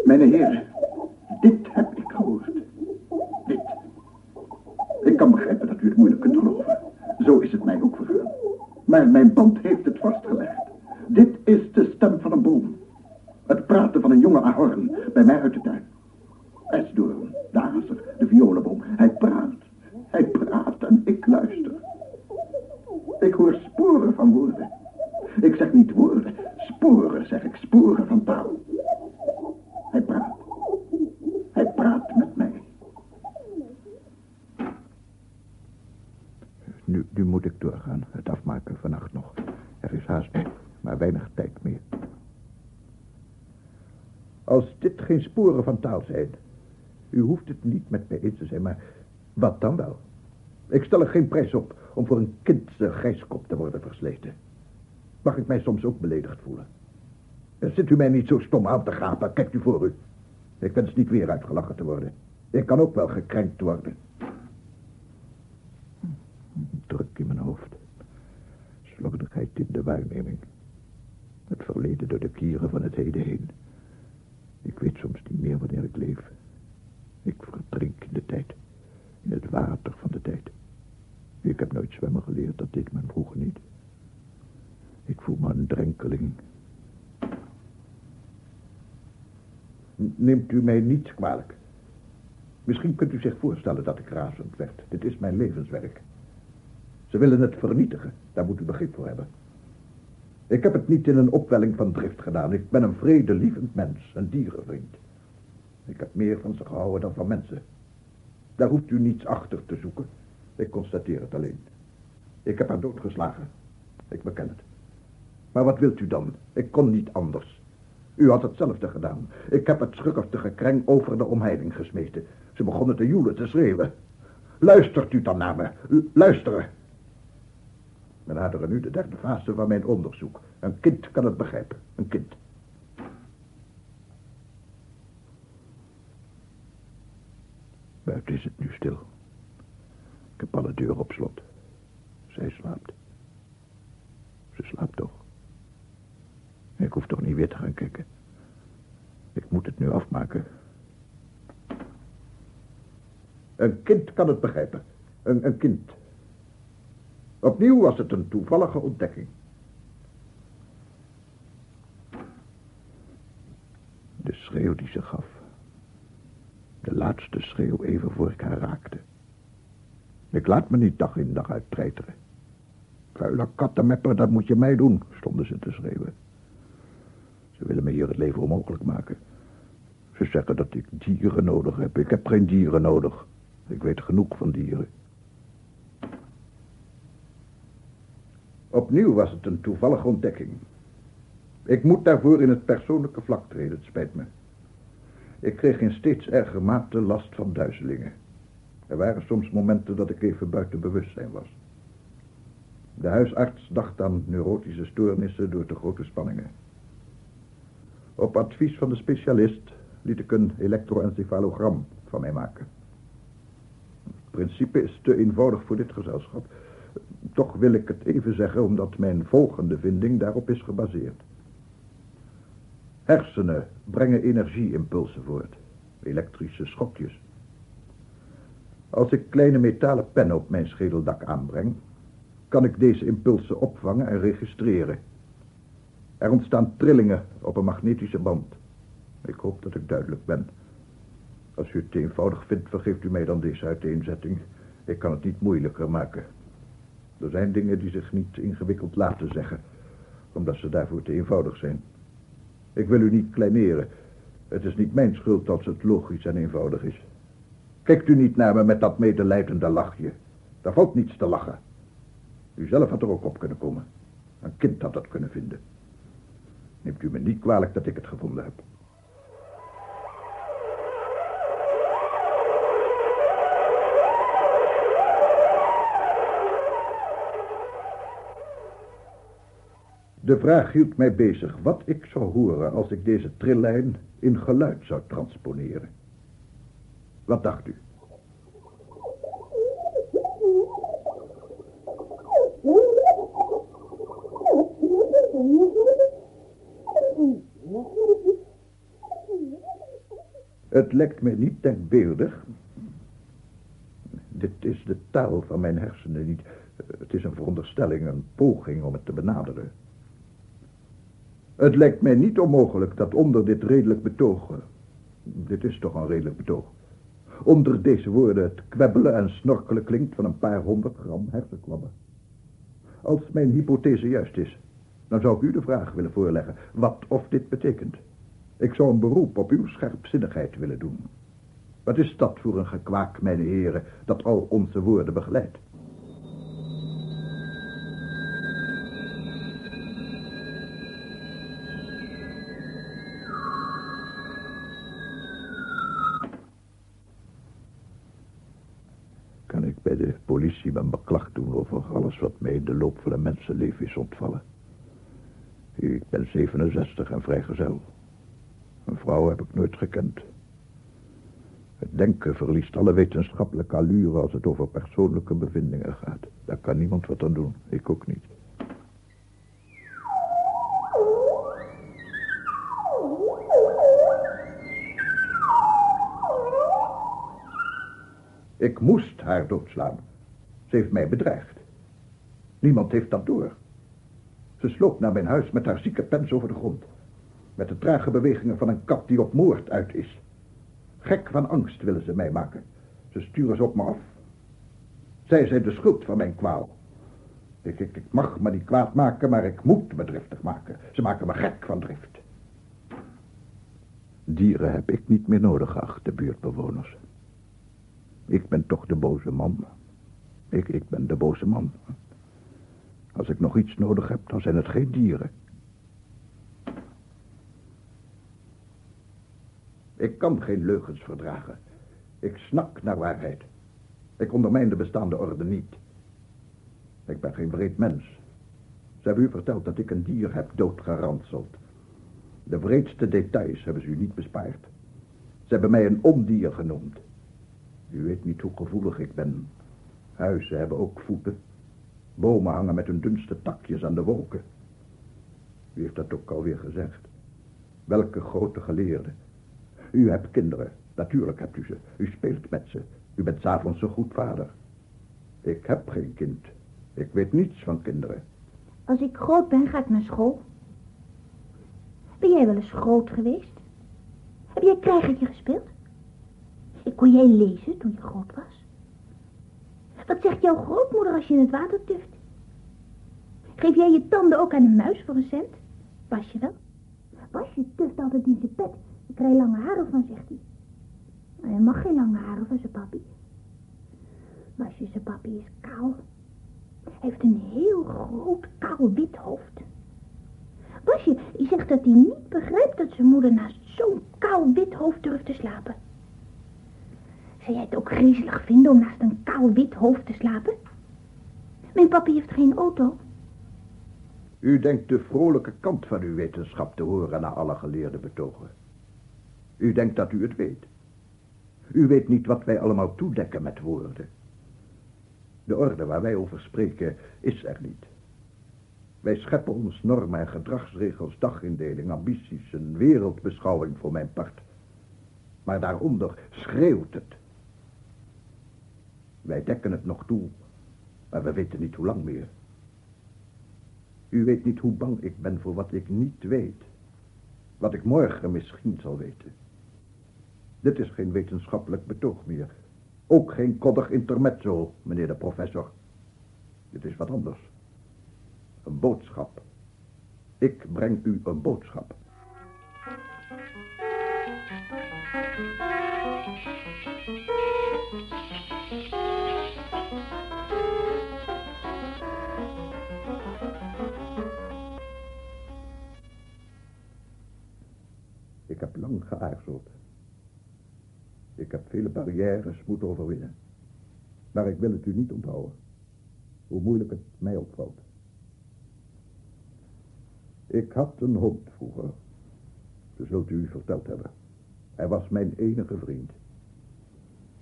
Mijn heren, dit heb ik gehoord. Dit. Ik kan begrijpen dat u het moeilijk kunt geloven. Zo is het mij ook vergaan. Maar mijn band heeft het vastgelegd. Dit is de stem van een boom. Praten van een jonge ahorn bij mij uit de tuin. Esdoorn, de hazer, de violenboom. Hij praat. Hij praat en ik luister. Ik hoor sporen van woorden. Ik zeg niet woorden, sporen zeg ik, sporen van taal. Hij praat. Hij praat met mij. Nu, nu moet ik doorgaan. Het afmaken vannacht nog. Er is haast maar weinig tijd meer. Als dit van taal zijn, u hoeft het niet met mij eens te zijn, maar wat dan wel? Ik stel er geen prijs op om voor een kindse grijskop te worden versleten. Mag ik mij soms ook beledigd voelen? En zit u mij niet zo stom aan te gapen, kijkt u voor u. Ik wens niet weer uitgelachen te worden. Ik kan ook wel gekrenkt worden. Druk in mijn hoofd. Slordigheid in de waarneming. Het verleden door de kieren van het heden heen. Ik weet soms niet meer wanneer ik leef. Ik verdrink in de tijd. In het water van de tijd. Ik heb nooit zwemmen geleerd, dat deed men vroeger niet. Ik voel me een drenkeling. Neemt u mij niet kwalijk. Misschien kunt u zich voorstellen dat ik razend werd. Dit is mijn levenswerk. Ze willen het vernietigen. Daar moet u begrip voor hebben. Ik heb het niet in een opwelling van drift gedaan. Ik ben een vredelievend mens, een dierenvriend. Ik heb meer van ze gehouden dan van mensen. Daar hoeft u niets achter te zoeken. Ik constateer het alleen. Ik heb haar doodgeslagen. Ik beken het. Maar wat wilt u dan? Ik kon niet anders. U had hetzelfde gedaan. Ik heb het schurftige kreng over de omheining gesmeten. Ze begonnen te joelen, te schreeuwen. Luistert u dan naar me. Luisteren. We naderen nu de derde fase van mijn onderzoek. Een kind kan het begrijpen. Een kind. Buiten is het nu stil. Ik heb alle deuren op slot. Zij slaapt. Ze slaapt toch. Ik hoef toch niet weer te gaan kijken. Ik moet het nu afmaken. Een kind kan het begrijpen. Een, een kind. Opnieuw was het een toevallige ontdekking. De schreeuw die ze gaf. De laatste schreeuw even voor ik haar raakte. Ik laat me niet dag in dag uit treiteren. Vuile kattenmepper, dat moet je mij doen, stonden ze te schreeuwen. Ze willen me hier het leven onmogelijk maken. Ze zeggen dat ik dieren nodig heb. Ik heb geen dieren nodig. Ik weet genoeg van dieren. Opnieuw was het een toevallige ontdekking. Ik moet daarvoor in het persoonlijke vlak treden, het spijt me. Ik kreeg in steeds erger mate last van duizelingen. Er waren soms momenten dat ik even buiten bewustzijn was. De huisarts dacht aan neurotische stoornissen door te grote spanningen. Op advies van de specialist liet ik een elektroencefalogram van mij maken. Het principe is te eenvoudig voor dit gezelschap. Toch wil ik het even zeggen, omdat mijn volgende vinding daarop is gebaseerd. Hersenen brengen energieimpulsen voort, elektrische schokjes. Als ik kleine metalen pennen op mijn schedeldak aanbreng, kan ik deze impulsen opvangen en registreren. Er ontstaan trillingen op een magnetische band. Ik hoop dat ik duidelijk ben. Als u het eenvoudig vindt, vergeeft u mij dan deze uiteenzetting. Ik kan het niet moeilijker maken. Er zijn dingen die zich niet ingewikkeld laten zeggen, omdat ze daarvoor te eenvoudig zijn. Ik wil u niet kleineren. Het is niet mijn schuld als het logisch en eenvoudig is. Kijkt u niet naar me met dat medelijdende lachje. Daar valt niets te lachen. U zelf had er ook op kunnen komen. Een kind had dat kunnen vinden. Neemt u me niet kwalijk dat ik het gevonden heb. De vraag hield mij bezig wat ik zou horen als ik deze trillijn in geluid zou transponeren. Wat dacht u? Het lijkt me niet denkbeeldig. Dit is de taal van mijn hersenen niet. Het is een veronderstelling, een poging om het te benaderen. Het lijkt mij niet onmogelijk dat onder dit redelijk betoog... Dit is toch een redelijk betoog. Onder deze woorden het kwebbelen en snorkelen klinkt van een paar honderd gram hersenkwabben. Als mijn hypothese juist is, dan zou ik u de vraag willen voorleggen wat of dit betekent. Ik zou een beroep op uw scherpzinnigheid willen doen. Wat is dat voor een gekwaak, mijn heren, dat al onze woorden begeleidt? 67 en vrijgezel. Een vrouw heb ik nooit gekend. Het denken verliest alle wetenschappelijke allure als het over persoonlijke bevindingen gaat. Daar kan niemand wat aan doen. Ik ook niet. Ik moest haar doodslaan. Ze heeft mij bedreigd. Niemand heeft dat door. Ze sloop naar mijn huis met haar zieke pens over de grond. Met de trage bewegingen van een kat die op moord uit is. Gek van angst willen ze mij maken. Ze sturen ze op me af. Zij zijn de schuld van mijn kwaal. Ik, ik, mag me niet kwaad maken, maar ik moet me driftig maken. Ze maken me gek van drift. Dieren heb ik niet meer nodig geacht, de buurtbewoners. Ik ben toch de boze man. Ik, ik ben de boze man. Als ik nog iets nodig heb, dan zijn het geen dieren. Ik kan geen leugens verdragen. Ik snak naar waarheid. Ik ondermijn de bestaande orde niet. Ik ben geen wreed mens. Ze hebben u verteld dat ik een dier heb doodgeranseld. De wreedste details hebben ze u niet bespaard. Ze hebben mij een ondier genoemd. U weet niet hoe gevoelig ik ben. Huizen hebben ook voeten. Bomen hangen met hun dunste takjes aan de wolken. U heeft dat ook alweer gezegd. Welke grote geleerde. U hebt kinderen. Natuurlijk hebt u ze. U speelt met ze. U bent s'avonds een goed vader. Ik heb geen kind. Ik weet niets van kinderen. Als ik groot ben, ga ik naar school. Ben jij wel eens groot geweest? Heb jij krijgertje gespeeld? Kon jij lezen toen je groot was? Wat zegt jouw grootmoeder als je in het water tuft? Geef jij je tanden ook aan een muis voor een cent? Was je wel? Was je tuft altijd in zijn pet? Ik krijg lange haren van, zegt hij. Maar hij mag geen lange haren van zijn papi. Wasje, zijn papi is kaal. Hij heeft een heel groot kaal wit hoofd. Wasje, die zegt dat hij niet begrijpt dat zijn moeder naast zo'n kaal wit hoofd durft te slapen. Zou jij het ook griezelig vinden om naast een kaal wit hoofd te slapen? Mijn papi heeft geen auto. U denkt de vrolijke kant van uw wetenschap te horen naar alle geleerde betogen. U denkt dat u het weet. U weet niet wat wij allemaal toedekken met woorden. De orde waar wij over spreken is er niet. Wij scheppen ons normen en gedragsregels, dagindeling, ambities, een wereldbeschouwing voor mijn part. Maar daaronder schreeuwt het. Wij dekken het nog toe, maar we weten niet hoe lang meer. U weet niet hoe bang ik ben voor wat ik niet weet. Wat ik morgen misschien zal weten. Dit is geen wetenschappelijk betoog meer. Ook geen koddig intermezzo, meneer de professor. Dit is wat anders. Een boodschap. Ik breng u een boodschap. Ik heb lang geaarzeld. Ik heb vele barrières moeten overwinnen. Maar ik wil het u niet onthouden. Hoe moeilijk het mij opvalt. Ik had een hond vroeger. Dat zult u verteld hebben. Hij was mijn enige vriend.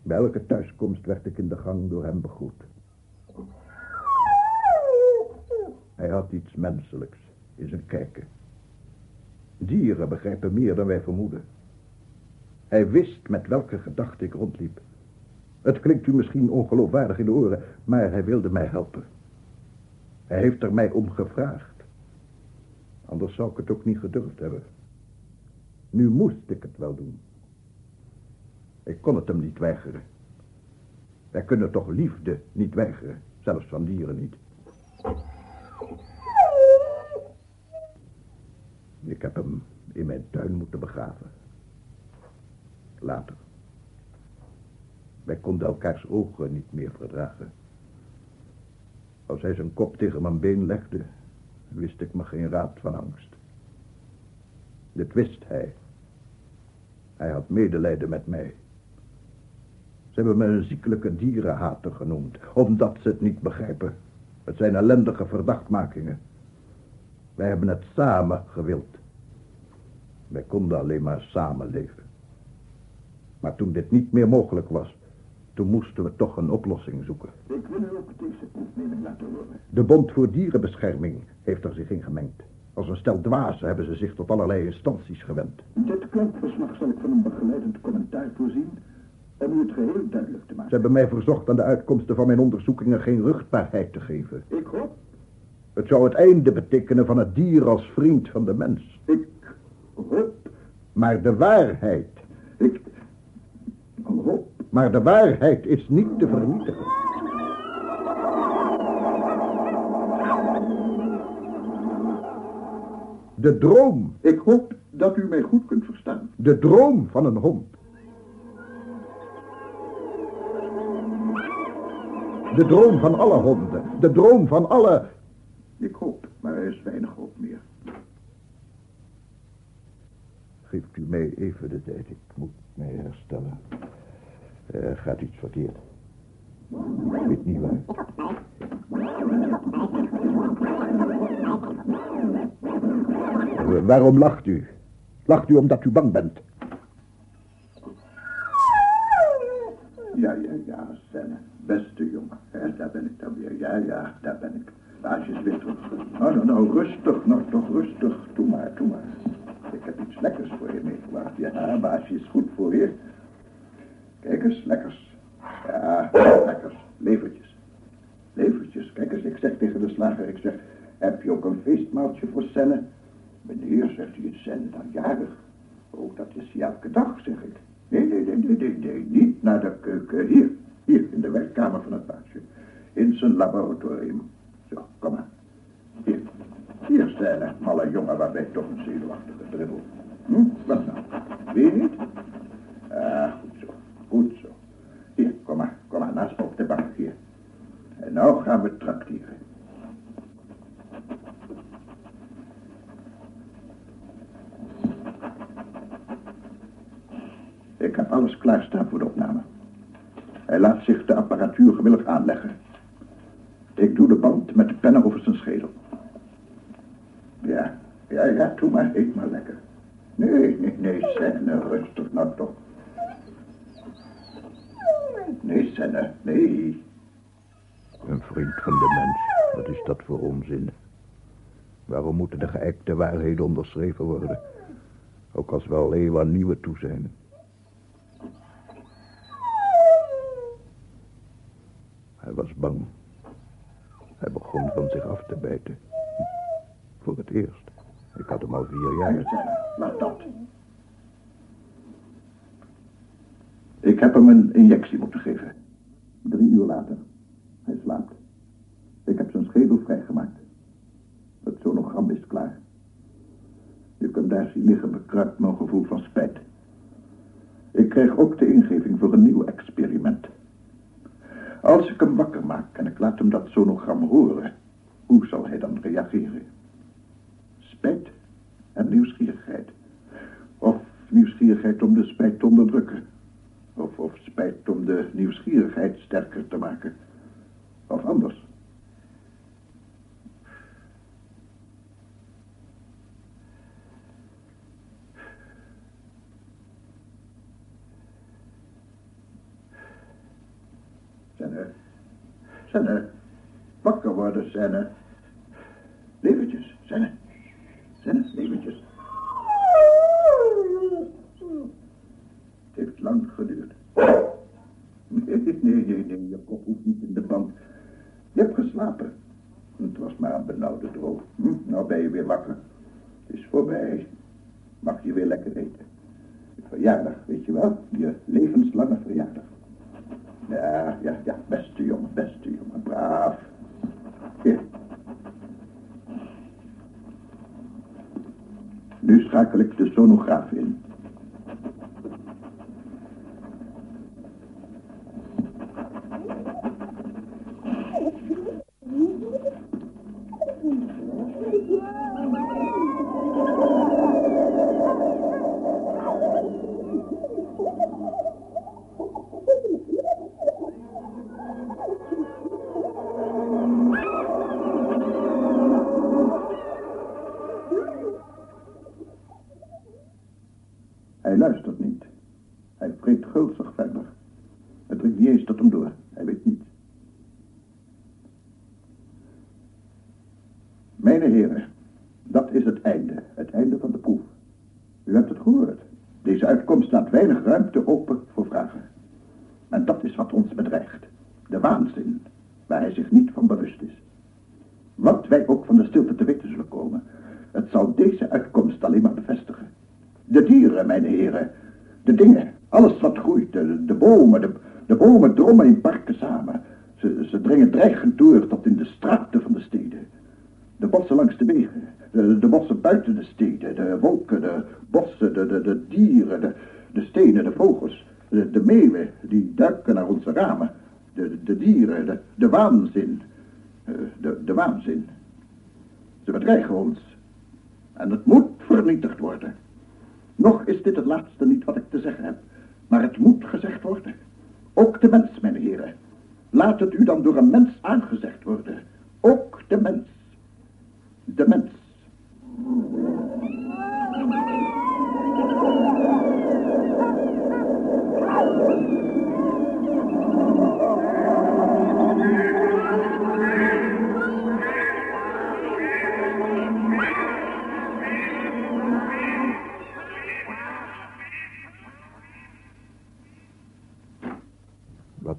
Bij elke thuiskomst werd ik in de gang door hem begroet. Hij had iets menselijks in zijn kijken. Dieren begrijpen meer dan wij vermoeden. Hij wist met welke gedachte ik rondliep. Het klinkt u misschien ongeloofwaardig in de oren, maar hij wilde mij helpen. Hij heeft er mij om gevraagd. Anders zou ik het ook niet gedurfd hebben. Nu moest ik het wel doen. Ik kon het hem niet weigeren. Wij kunnen toch liefde niet weigeren, zelfs van dieren niet. Ik heb hem in mijn tuin moeten begraven. Later. Wij konden elkaars ogen niet meer verdragen. Als hij zijn kop tegen mijn been legde, wist ik me geen raad van angst. Dit wist hij. Hij had medelijden met mij. Ze hebben me een ziekelijke dierenhater genoemd, omdat ze het niet begrijpen. Het zijn ellendige verdachtmakingen. Wij hebben het samen gewild. Wij konden alleen maar samen leven. Maar toen dit niet meer mogelijk was, toen moesten we toch een oplossing zoeken. Ik wil u ook deze proefneming laten horen. De Bond voor Dierenbescherming heeft er zich in gemengd. Als een stel dwazen hebben ze zich tot allerlei instanties gewend. Dit klankverslag zal ik van een begeleidend commentaar voorzien... om u het geheel duidelijk te Ze maken. hebben mij verzocht aan de uitkomsten van mijn onderzoekingen geen ruchtbaarheid te geven. Ik hoop, Het zou het einde betekenen van het dier als vriend van de mens. ik hoop, Maar de waarheid, ik hoop... maar de waarheid is niet te vernietigen. De droom, Ik hoop dat u mij goed kunt verstaan. de droom van een hond. De droom van alle honden, de droom van alle... Ik hoop, maar er is weinig hoop meer. Geeft u mij even de tijd, ik moet mij herstellen. Er gaat iets verkeerd. Ik weet niet waar. Eh, Waarom lacht u? Lacht u omdat u bang bent? Ja, ja, ja, Senne. Beste jongen. Daar ben ik dan weer. Ja, ja, daar ben ik. Baas is weer terug. Nou, nou, nou, rustig. Nou, toch rustig. Doe maar, doe maar. Ik heb iets lekkers voor je meegebracht. Ja, baasje is goed voor je. Kijk eens, lekkers. Ja, lekkers. Levertjes. Levertjes. Kijk eens, ik zeg tegen de slager, ik zeg... Heb je ook een feestmaaltje voor Senne? Meneer, zegt hij, is dan jarig? Oh, dat is hij elke dag, zeg ik. Nee, nee, nee, nee, nee, nee, niet naar de keuken. Hier, hier, in de werkkamer van het baasje. In zijn laboratorium. Zo, kom maar. Hier, hier Senne, malle jongen, waarbij toch een zenuwachtige dribbel. Hm, wat nou? Je niet? Ah, goed zo, goed zo. Hier, kom maar, kom maar, naast op de bank, hier. En nou gaan we trakteren. Ik heb alles klaarstaan voor de opname. Hij laat zich de apparatuur gewillig aanleggen. Ik doe de band met de pennen over zijn schedel. Ja, ja, ja, doe maar, eet maar lekker. Nee, nee, nee, Senne, rustig nou toch. Nee, Senne, nee. Een vriend van de mens, wat is dat voor onzin? Waarom moeten de geëikte waarheden onderschreven worden? Ook als we al eeuwen nieuwe toe zijn. Hij was bang. Hij begon van zich af te bijten. Voor het eerst. Ik had hem al vier jaar. Wacht dat. Ik heb hem een injectie moeten geven. Drie uur later. Hij slaapt. Ik heb zijn schedel vrijgemaakt. Het sonogram is klaar. Je kunt daar zien liggen bekruipt mijn gevoel van spijt. Ik kreeg ook de ingeving voor een nieuw experiment. Als ik hem wakker maak en ik laat hem dat sonogram horen, hoe zal hij dan reageren? Spijt en nieuwsgierigheid. Of nieuwsgierigheid om de spijt te onderdrukken. Of, of spijt om de nieuwsgierigheid sterker te maken. Of anders. Zenne. Wakker worden, Zenne. Leventjes, Zenne. Zenne, leventjes. Het heeft lang geduurd. Nee, nee, nee, nee, je kop hoeft niet in de band. Je hebt geslapen. Het was maar een benauwde droom. Hm, nou ben je weer wakker. Het is voorbij. Mag je weer lekker eten. Verjaardag, weet je wel? Je levenslange verjaardag. Ja, ja, ja, beste jongen, beste jongen, braaf. Hier. Nu schakel ik de sonograaf in. Hij luistert niet. Hij vreet gulzig verder. Het dringt niet eens tot hem door. Hij weet niets. Mijn heren, dat is het einde. Het einde van de proef. U hebt het gehoord. Deze uitkomst laat weinig ruimte open voor vragen. En dat is wat ons bedreigt. De waanzin, waar hij zich niet van bewust is. Wat wij ook van de stilte te weten zullen komen, het zal deze uitkomst alleen maar bevestigen. De dieren, mijn heren, de dingen, alles wat groeit, de, bomen, de, de bomen drommen in parken samen. Ze, ze dringen dreigend door tot in de straten van de steden. De bossen langs de wegen, de, bossen buiten de steden, de wolken, de bossen, de, de, dieren, de, de stenen, de vogels, de, de meeuwen die duiken naar onze ramen. De, de, dieren, de, de waanzin, eh, de, de waanzin. Ze bedreigen ons. En het moet vernietigd worden. Nog is dit het laatste niet wat ik te zeggen heb. Maar het moet gezegd worden. Ook de mens, mijn heren. Laat het u dan door een mens aangezegd worden. Ook de mens. De mens.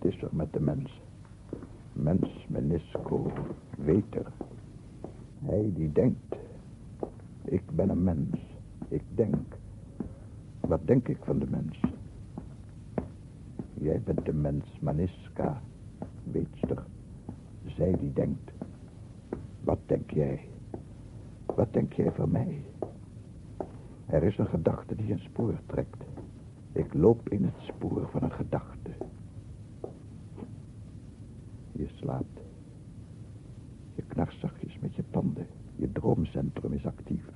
Wat is er met de mens? Mens, menisco, weter. Hij die denkt. Ik ben een mens. Ik denk. Wat denk ik van de mens? Jij bent de mens, maniska, weetster. Zij die denkt. Wat denk jij? Wat denk jij van mij? Er is een gedachte die een spoor trekt. Ik loop in het spoor van een gedachte. Je slaapt. Je knarst zachtjes met je tanden. Je droomcentrum is actief.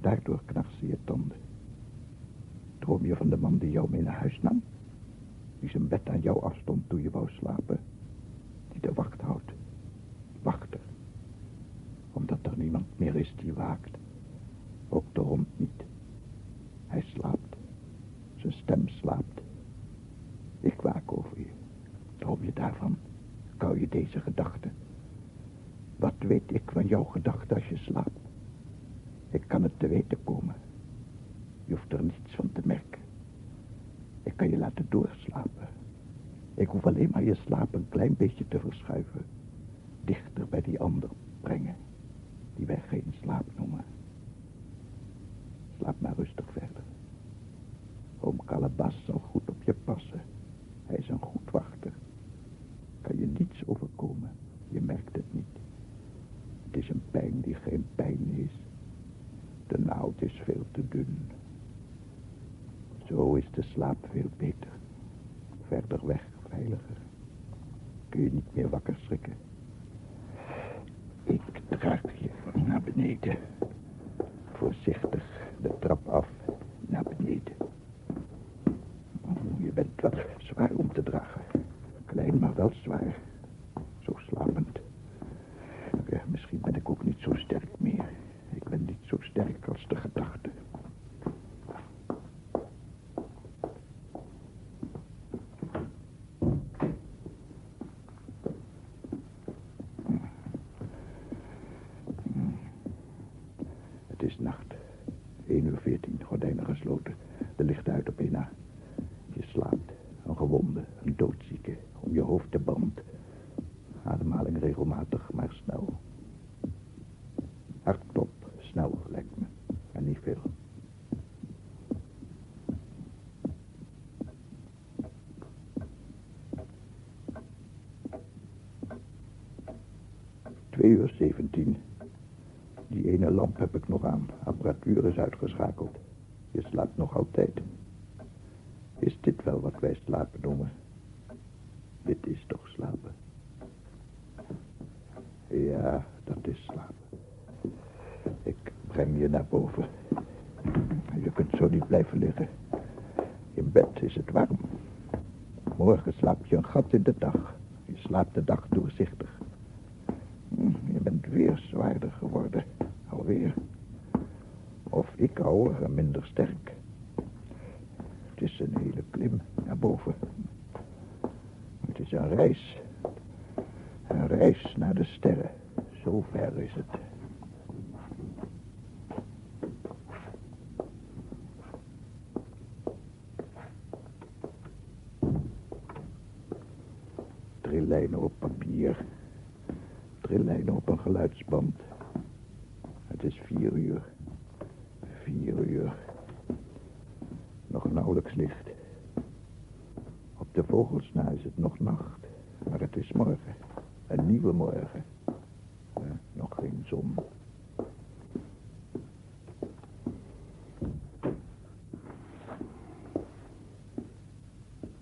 Daardoor knarsen je tanden. Droom je van de man die jou mee naar huis nam? Die zijn bed aan jou afstond toen je wou slapen? Die de wacht houdt? Wachter. Omdat er niemand meer is die waakt. Ook de hond niet. Hij slaapt. Zijn stem slaapt. Ik waak over je. Droom je daarvan? Hou je deze gedachten. Wat weet ik van jouw gedachten als je slaapt? Ik kan het te weten komen. Je hoeft er niets van te merken. Ik kan je laten doorslapen. Ik hoef alleen maar je slaap een klein beetje te verschuiven. Dichter bij die ander brengen, die wij geen slaap noemen. Slaap maar rustig verder. Oom Calabas zal goed op je passen. Hij is een goed wachter kan je niets overkomen. Je merkt het niet. Het is een pijn die geen pijn is. De naald is veel te dun. Zo is de slaap veel beter. Verder weg, veiliger. Kun je niet meer wakker schrikken. Ik draag je naar beneden. Voorzichtig de trap af, naar beneden. Oh, je bent wat zwaar om te dragen. Klein, maar wel zwaar. Zo slapend. Ja, misschien ben ik ook niet zo sterk meer. Ik ben niet zo sterk als de gedachte. Het is nacht. 1 uur 14, gordijnen gesloten. De lichten uit op één na. Je slaapt. Een gewonde, een doodzieke. Om je hoofd de band. Ademhaling regelmatig, maar snel. Hartklop, snel, lijkt me. En niet veel. Twee uur zeventien. Die ene lamp heb ik nog aan. Apparatuur is uitgeschakeld. Je slaapt nog altijd. Is dit wel wat wij slapen noemen? Dit is toch slapen? Ja, dat is slapen. Ik breng je naar boven. Je kunt zo niet blijven liggen. In bed is het warm. Morgen slaap je een gat in de dag. Je slaapt de dag doorzichtig. Hm, Je bent weer zwaarder geworden. Alweer. Of ik ouder en minder sterk. Het is een hele klim naar boven. Het is een reis. Een reis naar de sterren. Zo ver is het. Trillijnen op papier. Trillijnen op een geluidsband. Het is vier uur. Vier uur. Nog nauwelijks licht. Op de vogels na is het nog nacht. Maar het is morgen. Een nieuwe morgen. Eh, nog geen zon.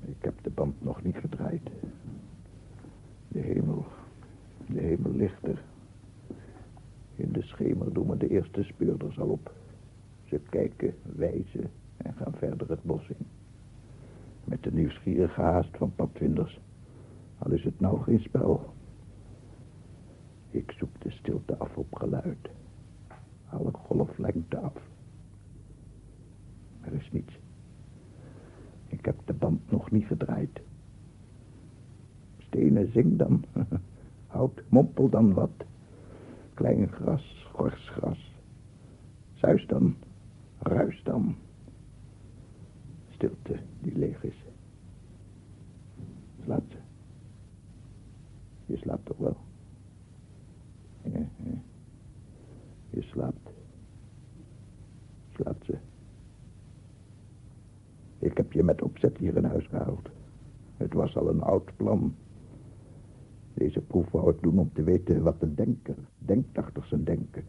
Ik heb de band nog niet gedraaid. De hemel. De hemel ligt er. In de schemer doen we de eerste speurders al op. Ze kijken, wijzen en gaan verder het bos in. Met de nieuwsgierige haast van padvinders. Al is het nou geen spel. Ik zoek de stilte af op geluid. Alle golflengte af. Er is niets. Ik heb de band nog niet gedraaid. Stenen, zing dan. Hout, mompel dan wat. Klein gras, schors gras. Suis dan, ruis dan. Stilte die leeg is. Slaapt ze. Je slaapt toch wel? Ja, ja. Je slaapt. Slaapt ze. Ik heb je met opzet hier in huis gehaald. Het was al een oud plan. Deze proef wou ik doen om te weten wat de denker denkt achter zijn denken.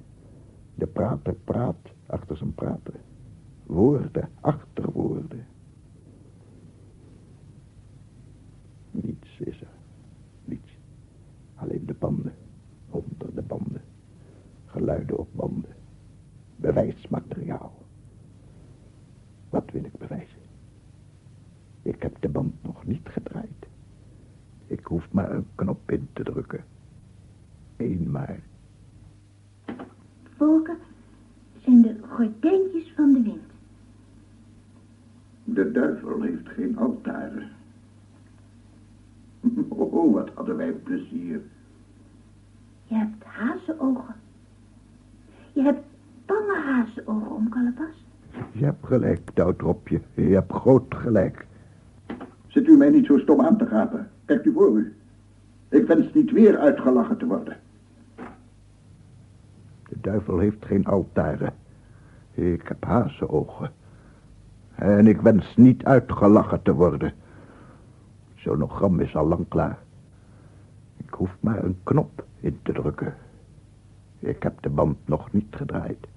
De prater praat achter zijn praten. Woorden achter woorden. Niets is er. Niets. Alleen de banden. Honderden banden. Geluiden op banden. Bewijsmateriaal. Wat wil ik bewijzen? Ik heb de band nog niet gedraaid. Ik hoef maar een knop in te drukken. Eén maar. Wolken zijn de gordijntjes van de wind. De duivel heeft geen altaren. Oh, wat hadden wij plezier. Je hebt hazenogen. Je hebt bange hazenogen om. Je hebt gelijk, Doudropje. Je hebt groot gelijk. Zit u mij niet zo stom aan te gapen? Kijkt u voor u. Ik wens niet weer uitgelachen te worden. Duivel heeft geen altaren. Ik heb hazenogen. En ik wens niet uitgelachen te worden. Sonogram is al lang klaar. Ik hoef maar een knop in te drukken. Ik heb de band nog niet gedraaid.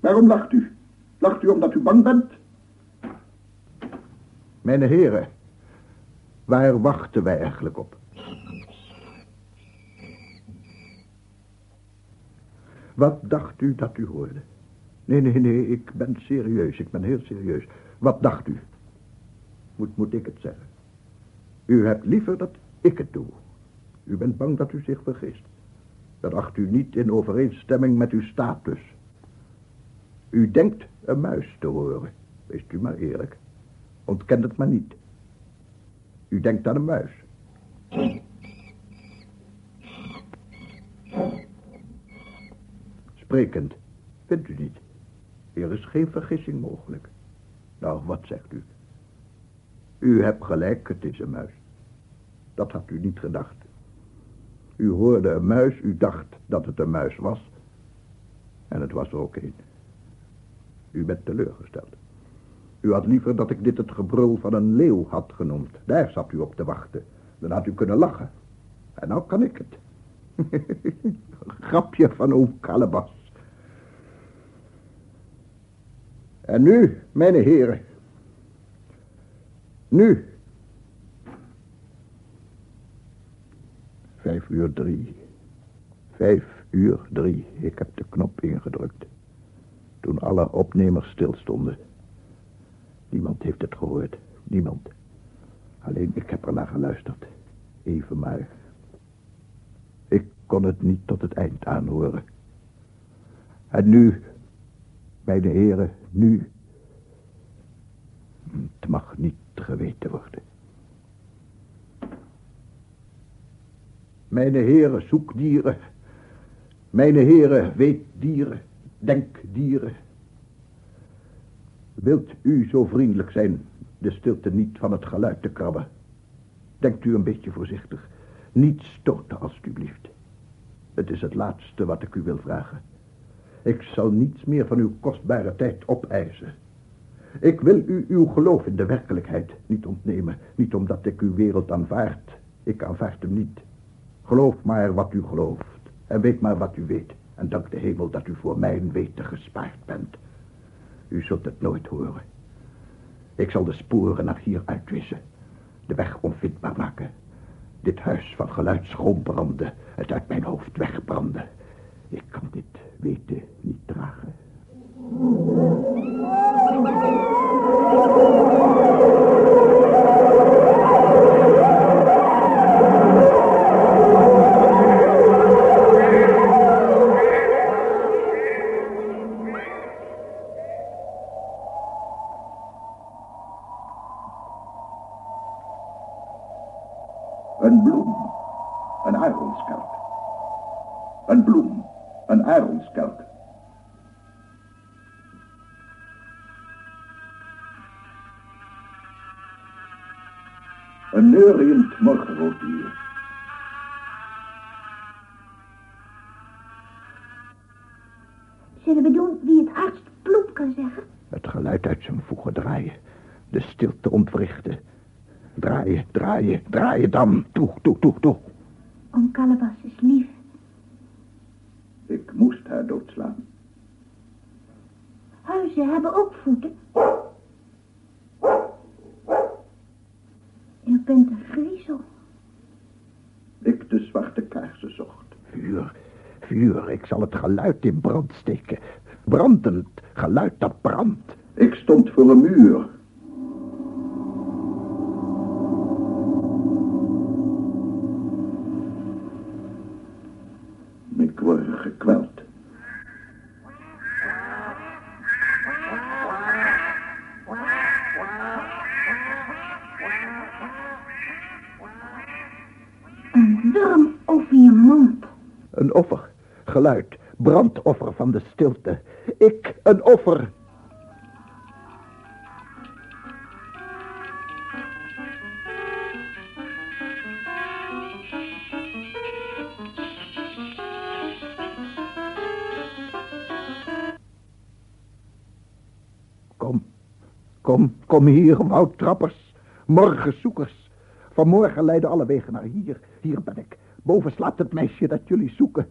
Waarom lacht u? Lacht u omdat u bang bent? Mijn heren, waar wachten wij eigenlijk op? Wat dacht u dat u hoorde? Nee, nee, nee, ik ben serieus, ik ben heel serieus. Wat dacht u? Moet, moet ik het zeggen? U hebt liever dat ik het doe. U bent bang dat u zich vergist. Dat acht u niet in overeenstemming met uw status. U denkt een muis te horen. Wees u maar eerlijk. Ontken het maar niet. U denkt aan een muis. Sprekend, vindt u niet? Er is geen vergissing mogelijk. Nou, wat zegt u? U hebt gelijk, het is een muis. Dat had u niet gedacht. U hoorde een muis, u dacht dat het een muis was. En het was er ook een. U bent teleurgesteld. U had liever dat ik dit het gebrul van een leeuw had genoemd. Daar zat u op te wachten. Dan had u kunnen lachen. En nou kan ik het. Grapje van oom Kalebas. En nu, mijn heren. Nu. Vijf uur drie. Vijf uur drie. Ik heb de knop ingedrukt. Toen alle opnemers stilstonden. Niemand heeft het gehoord. Niemand. Alleen ik heb er naar geluisterd. Even maar. Ik kon het niet tot het eind aanhoren. En nu, mijn heren, nu. Het mag niet geweten worden. Mijn heren, zoekdieren. Mijn heren, weetdieren. Denkdieren. Wilt u zo vriendelijk zijn de stilte niet van het geluid te krabben? Denkt u een beetje voorzichtig. Niet stoten, alstublieft. Het is het laatste wat ik u wil vragen. Ik zal niets meer van uw kostbare tijd opeisen. Ik wil u uw geloof in de werkelijkheid niet ontnemen. Niet omdat ik uw wereld aanvaard. Ik aanvaard hem niet. Geloof maar wat u gelooft. En weet maar wat u weet. En dank de hemel dat u voor mijn weten gespaard bent. U zult het nooit horen. Ik zal de sporen naar hier uitwissen. De weg onvindbaar maken. Dit huis van geluid schoonbranden. Het uit mijn hoofd wegbranden. Ik kan dit weten niet dragen. Draaien dan. Toe, toe, toe, toe. Oom Calabas is lief. Ik moest haar doodslaan. Huizen hebben ook voeten. U bent een griezel. Ik de zwarte kaarsen zocht. Vuur, vuur, ik zal het geluid in brand steken. Brandend geluid dat brandt. Ik stond voor een muur. Gekweld. Een wurm over je mond. Een offer, geluid, brandoffer van de stilte. Ik, een offer. Kom, kom hier, woudtrappers, morgenzoekers. Vanmorgen leiden alle wegen naar hier. Hier ben ik. Boven slaapt het meisje dat jullie zoeken.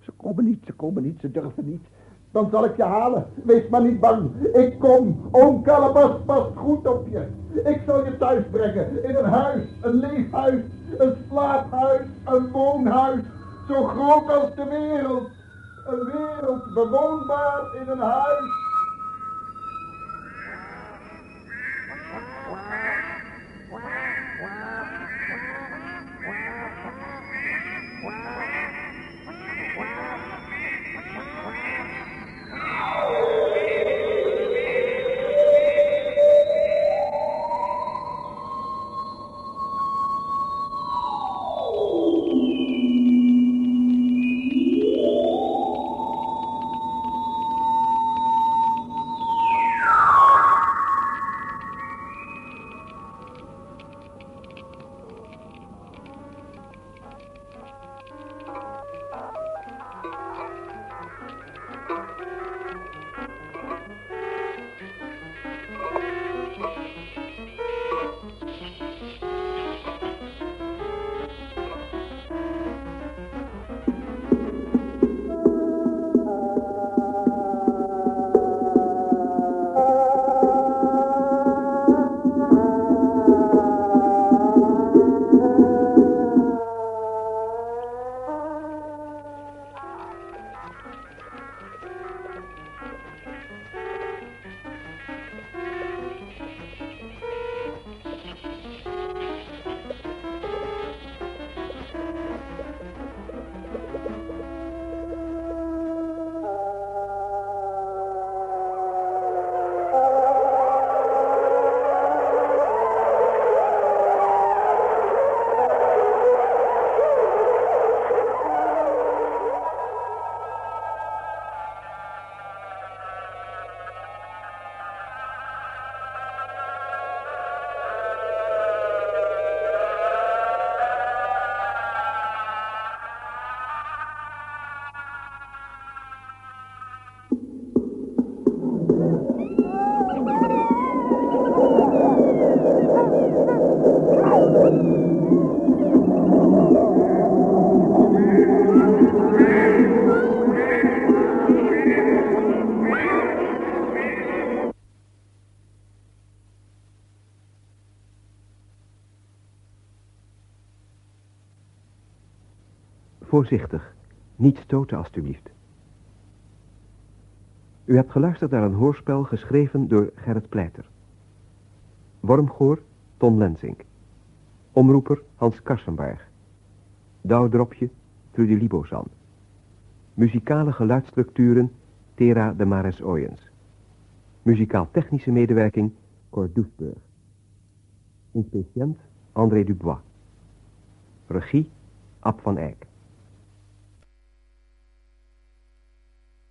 Ze komen niet, ze komen niet, ze durven niet. Dan zal ik je halen. Wees maar niet bang. Ik kom. Oom Calabas past goed op je. Ik zal je thuis brengen. In een huis. Een leefhuis. Een slaaphuis. Een woonhuis. Zo groot als de wereld. Een wereld bewoonbaar in een huis. quá quá quá Voorzichtig. Niet stoten, alstublieft. U hebt geluisterd naar een hoorspel geschreven door Gerrit Pleiter. Wormgoor, Ton Lensink. Omroeper, Hans Karsenberg. Douwdropje, Trudy Libozan. Muzikale geluidsstructuren, Tera de Mares Oyens. Muzikaal-technische medewerking, Cor Doesburg. Inspeciënt, André Dubois. Regie, Ab van Eyck.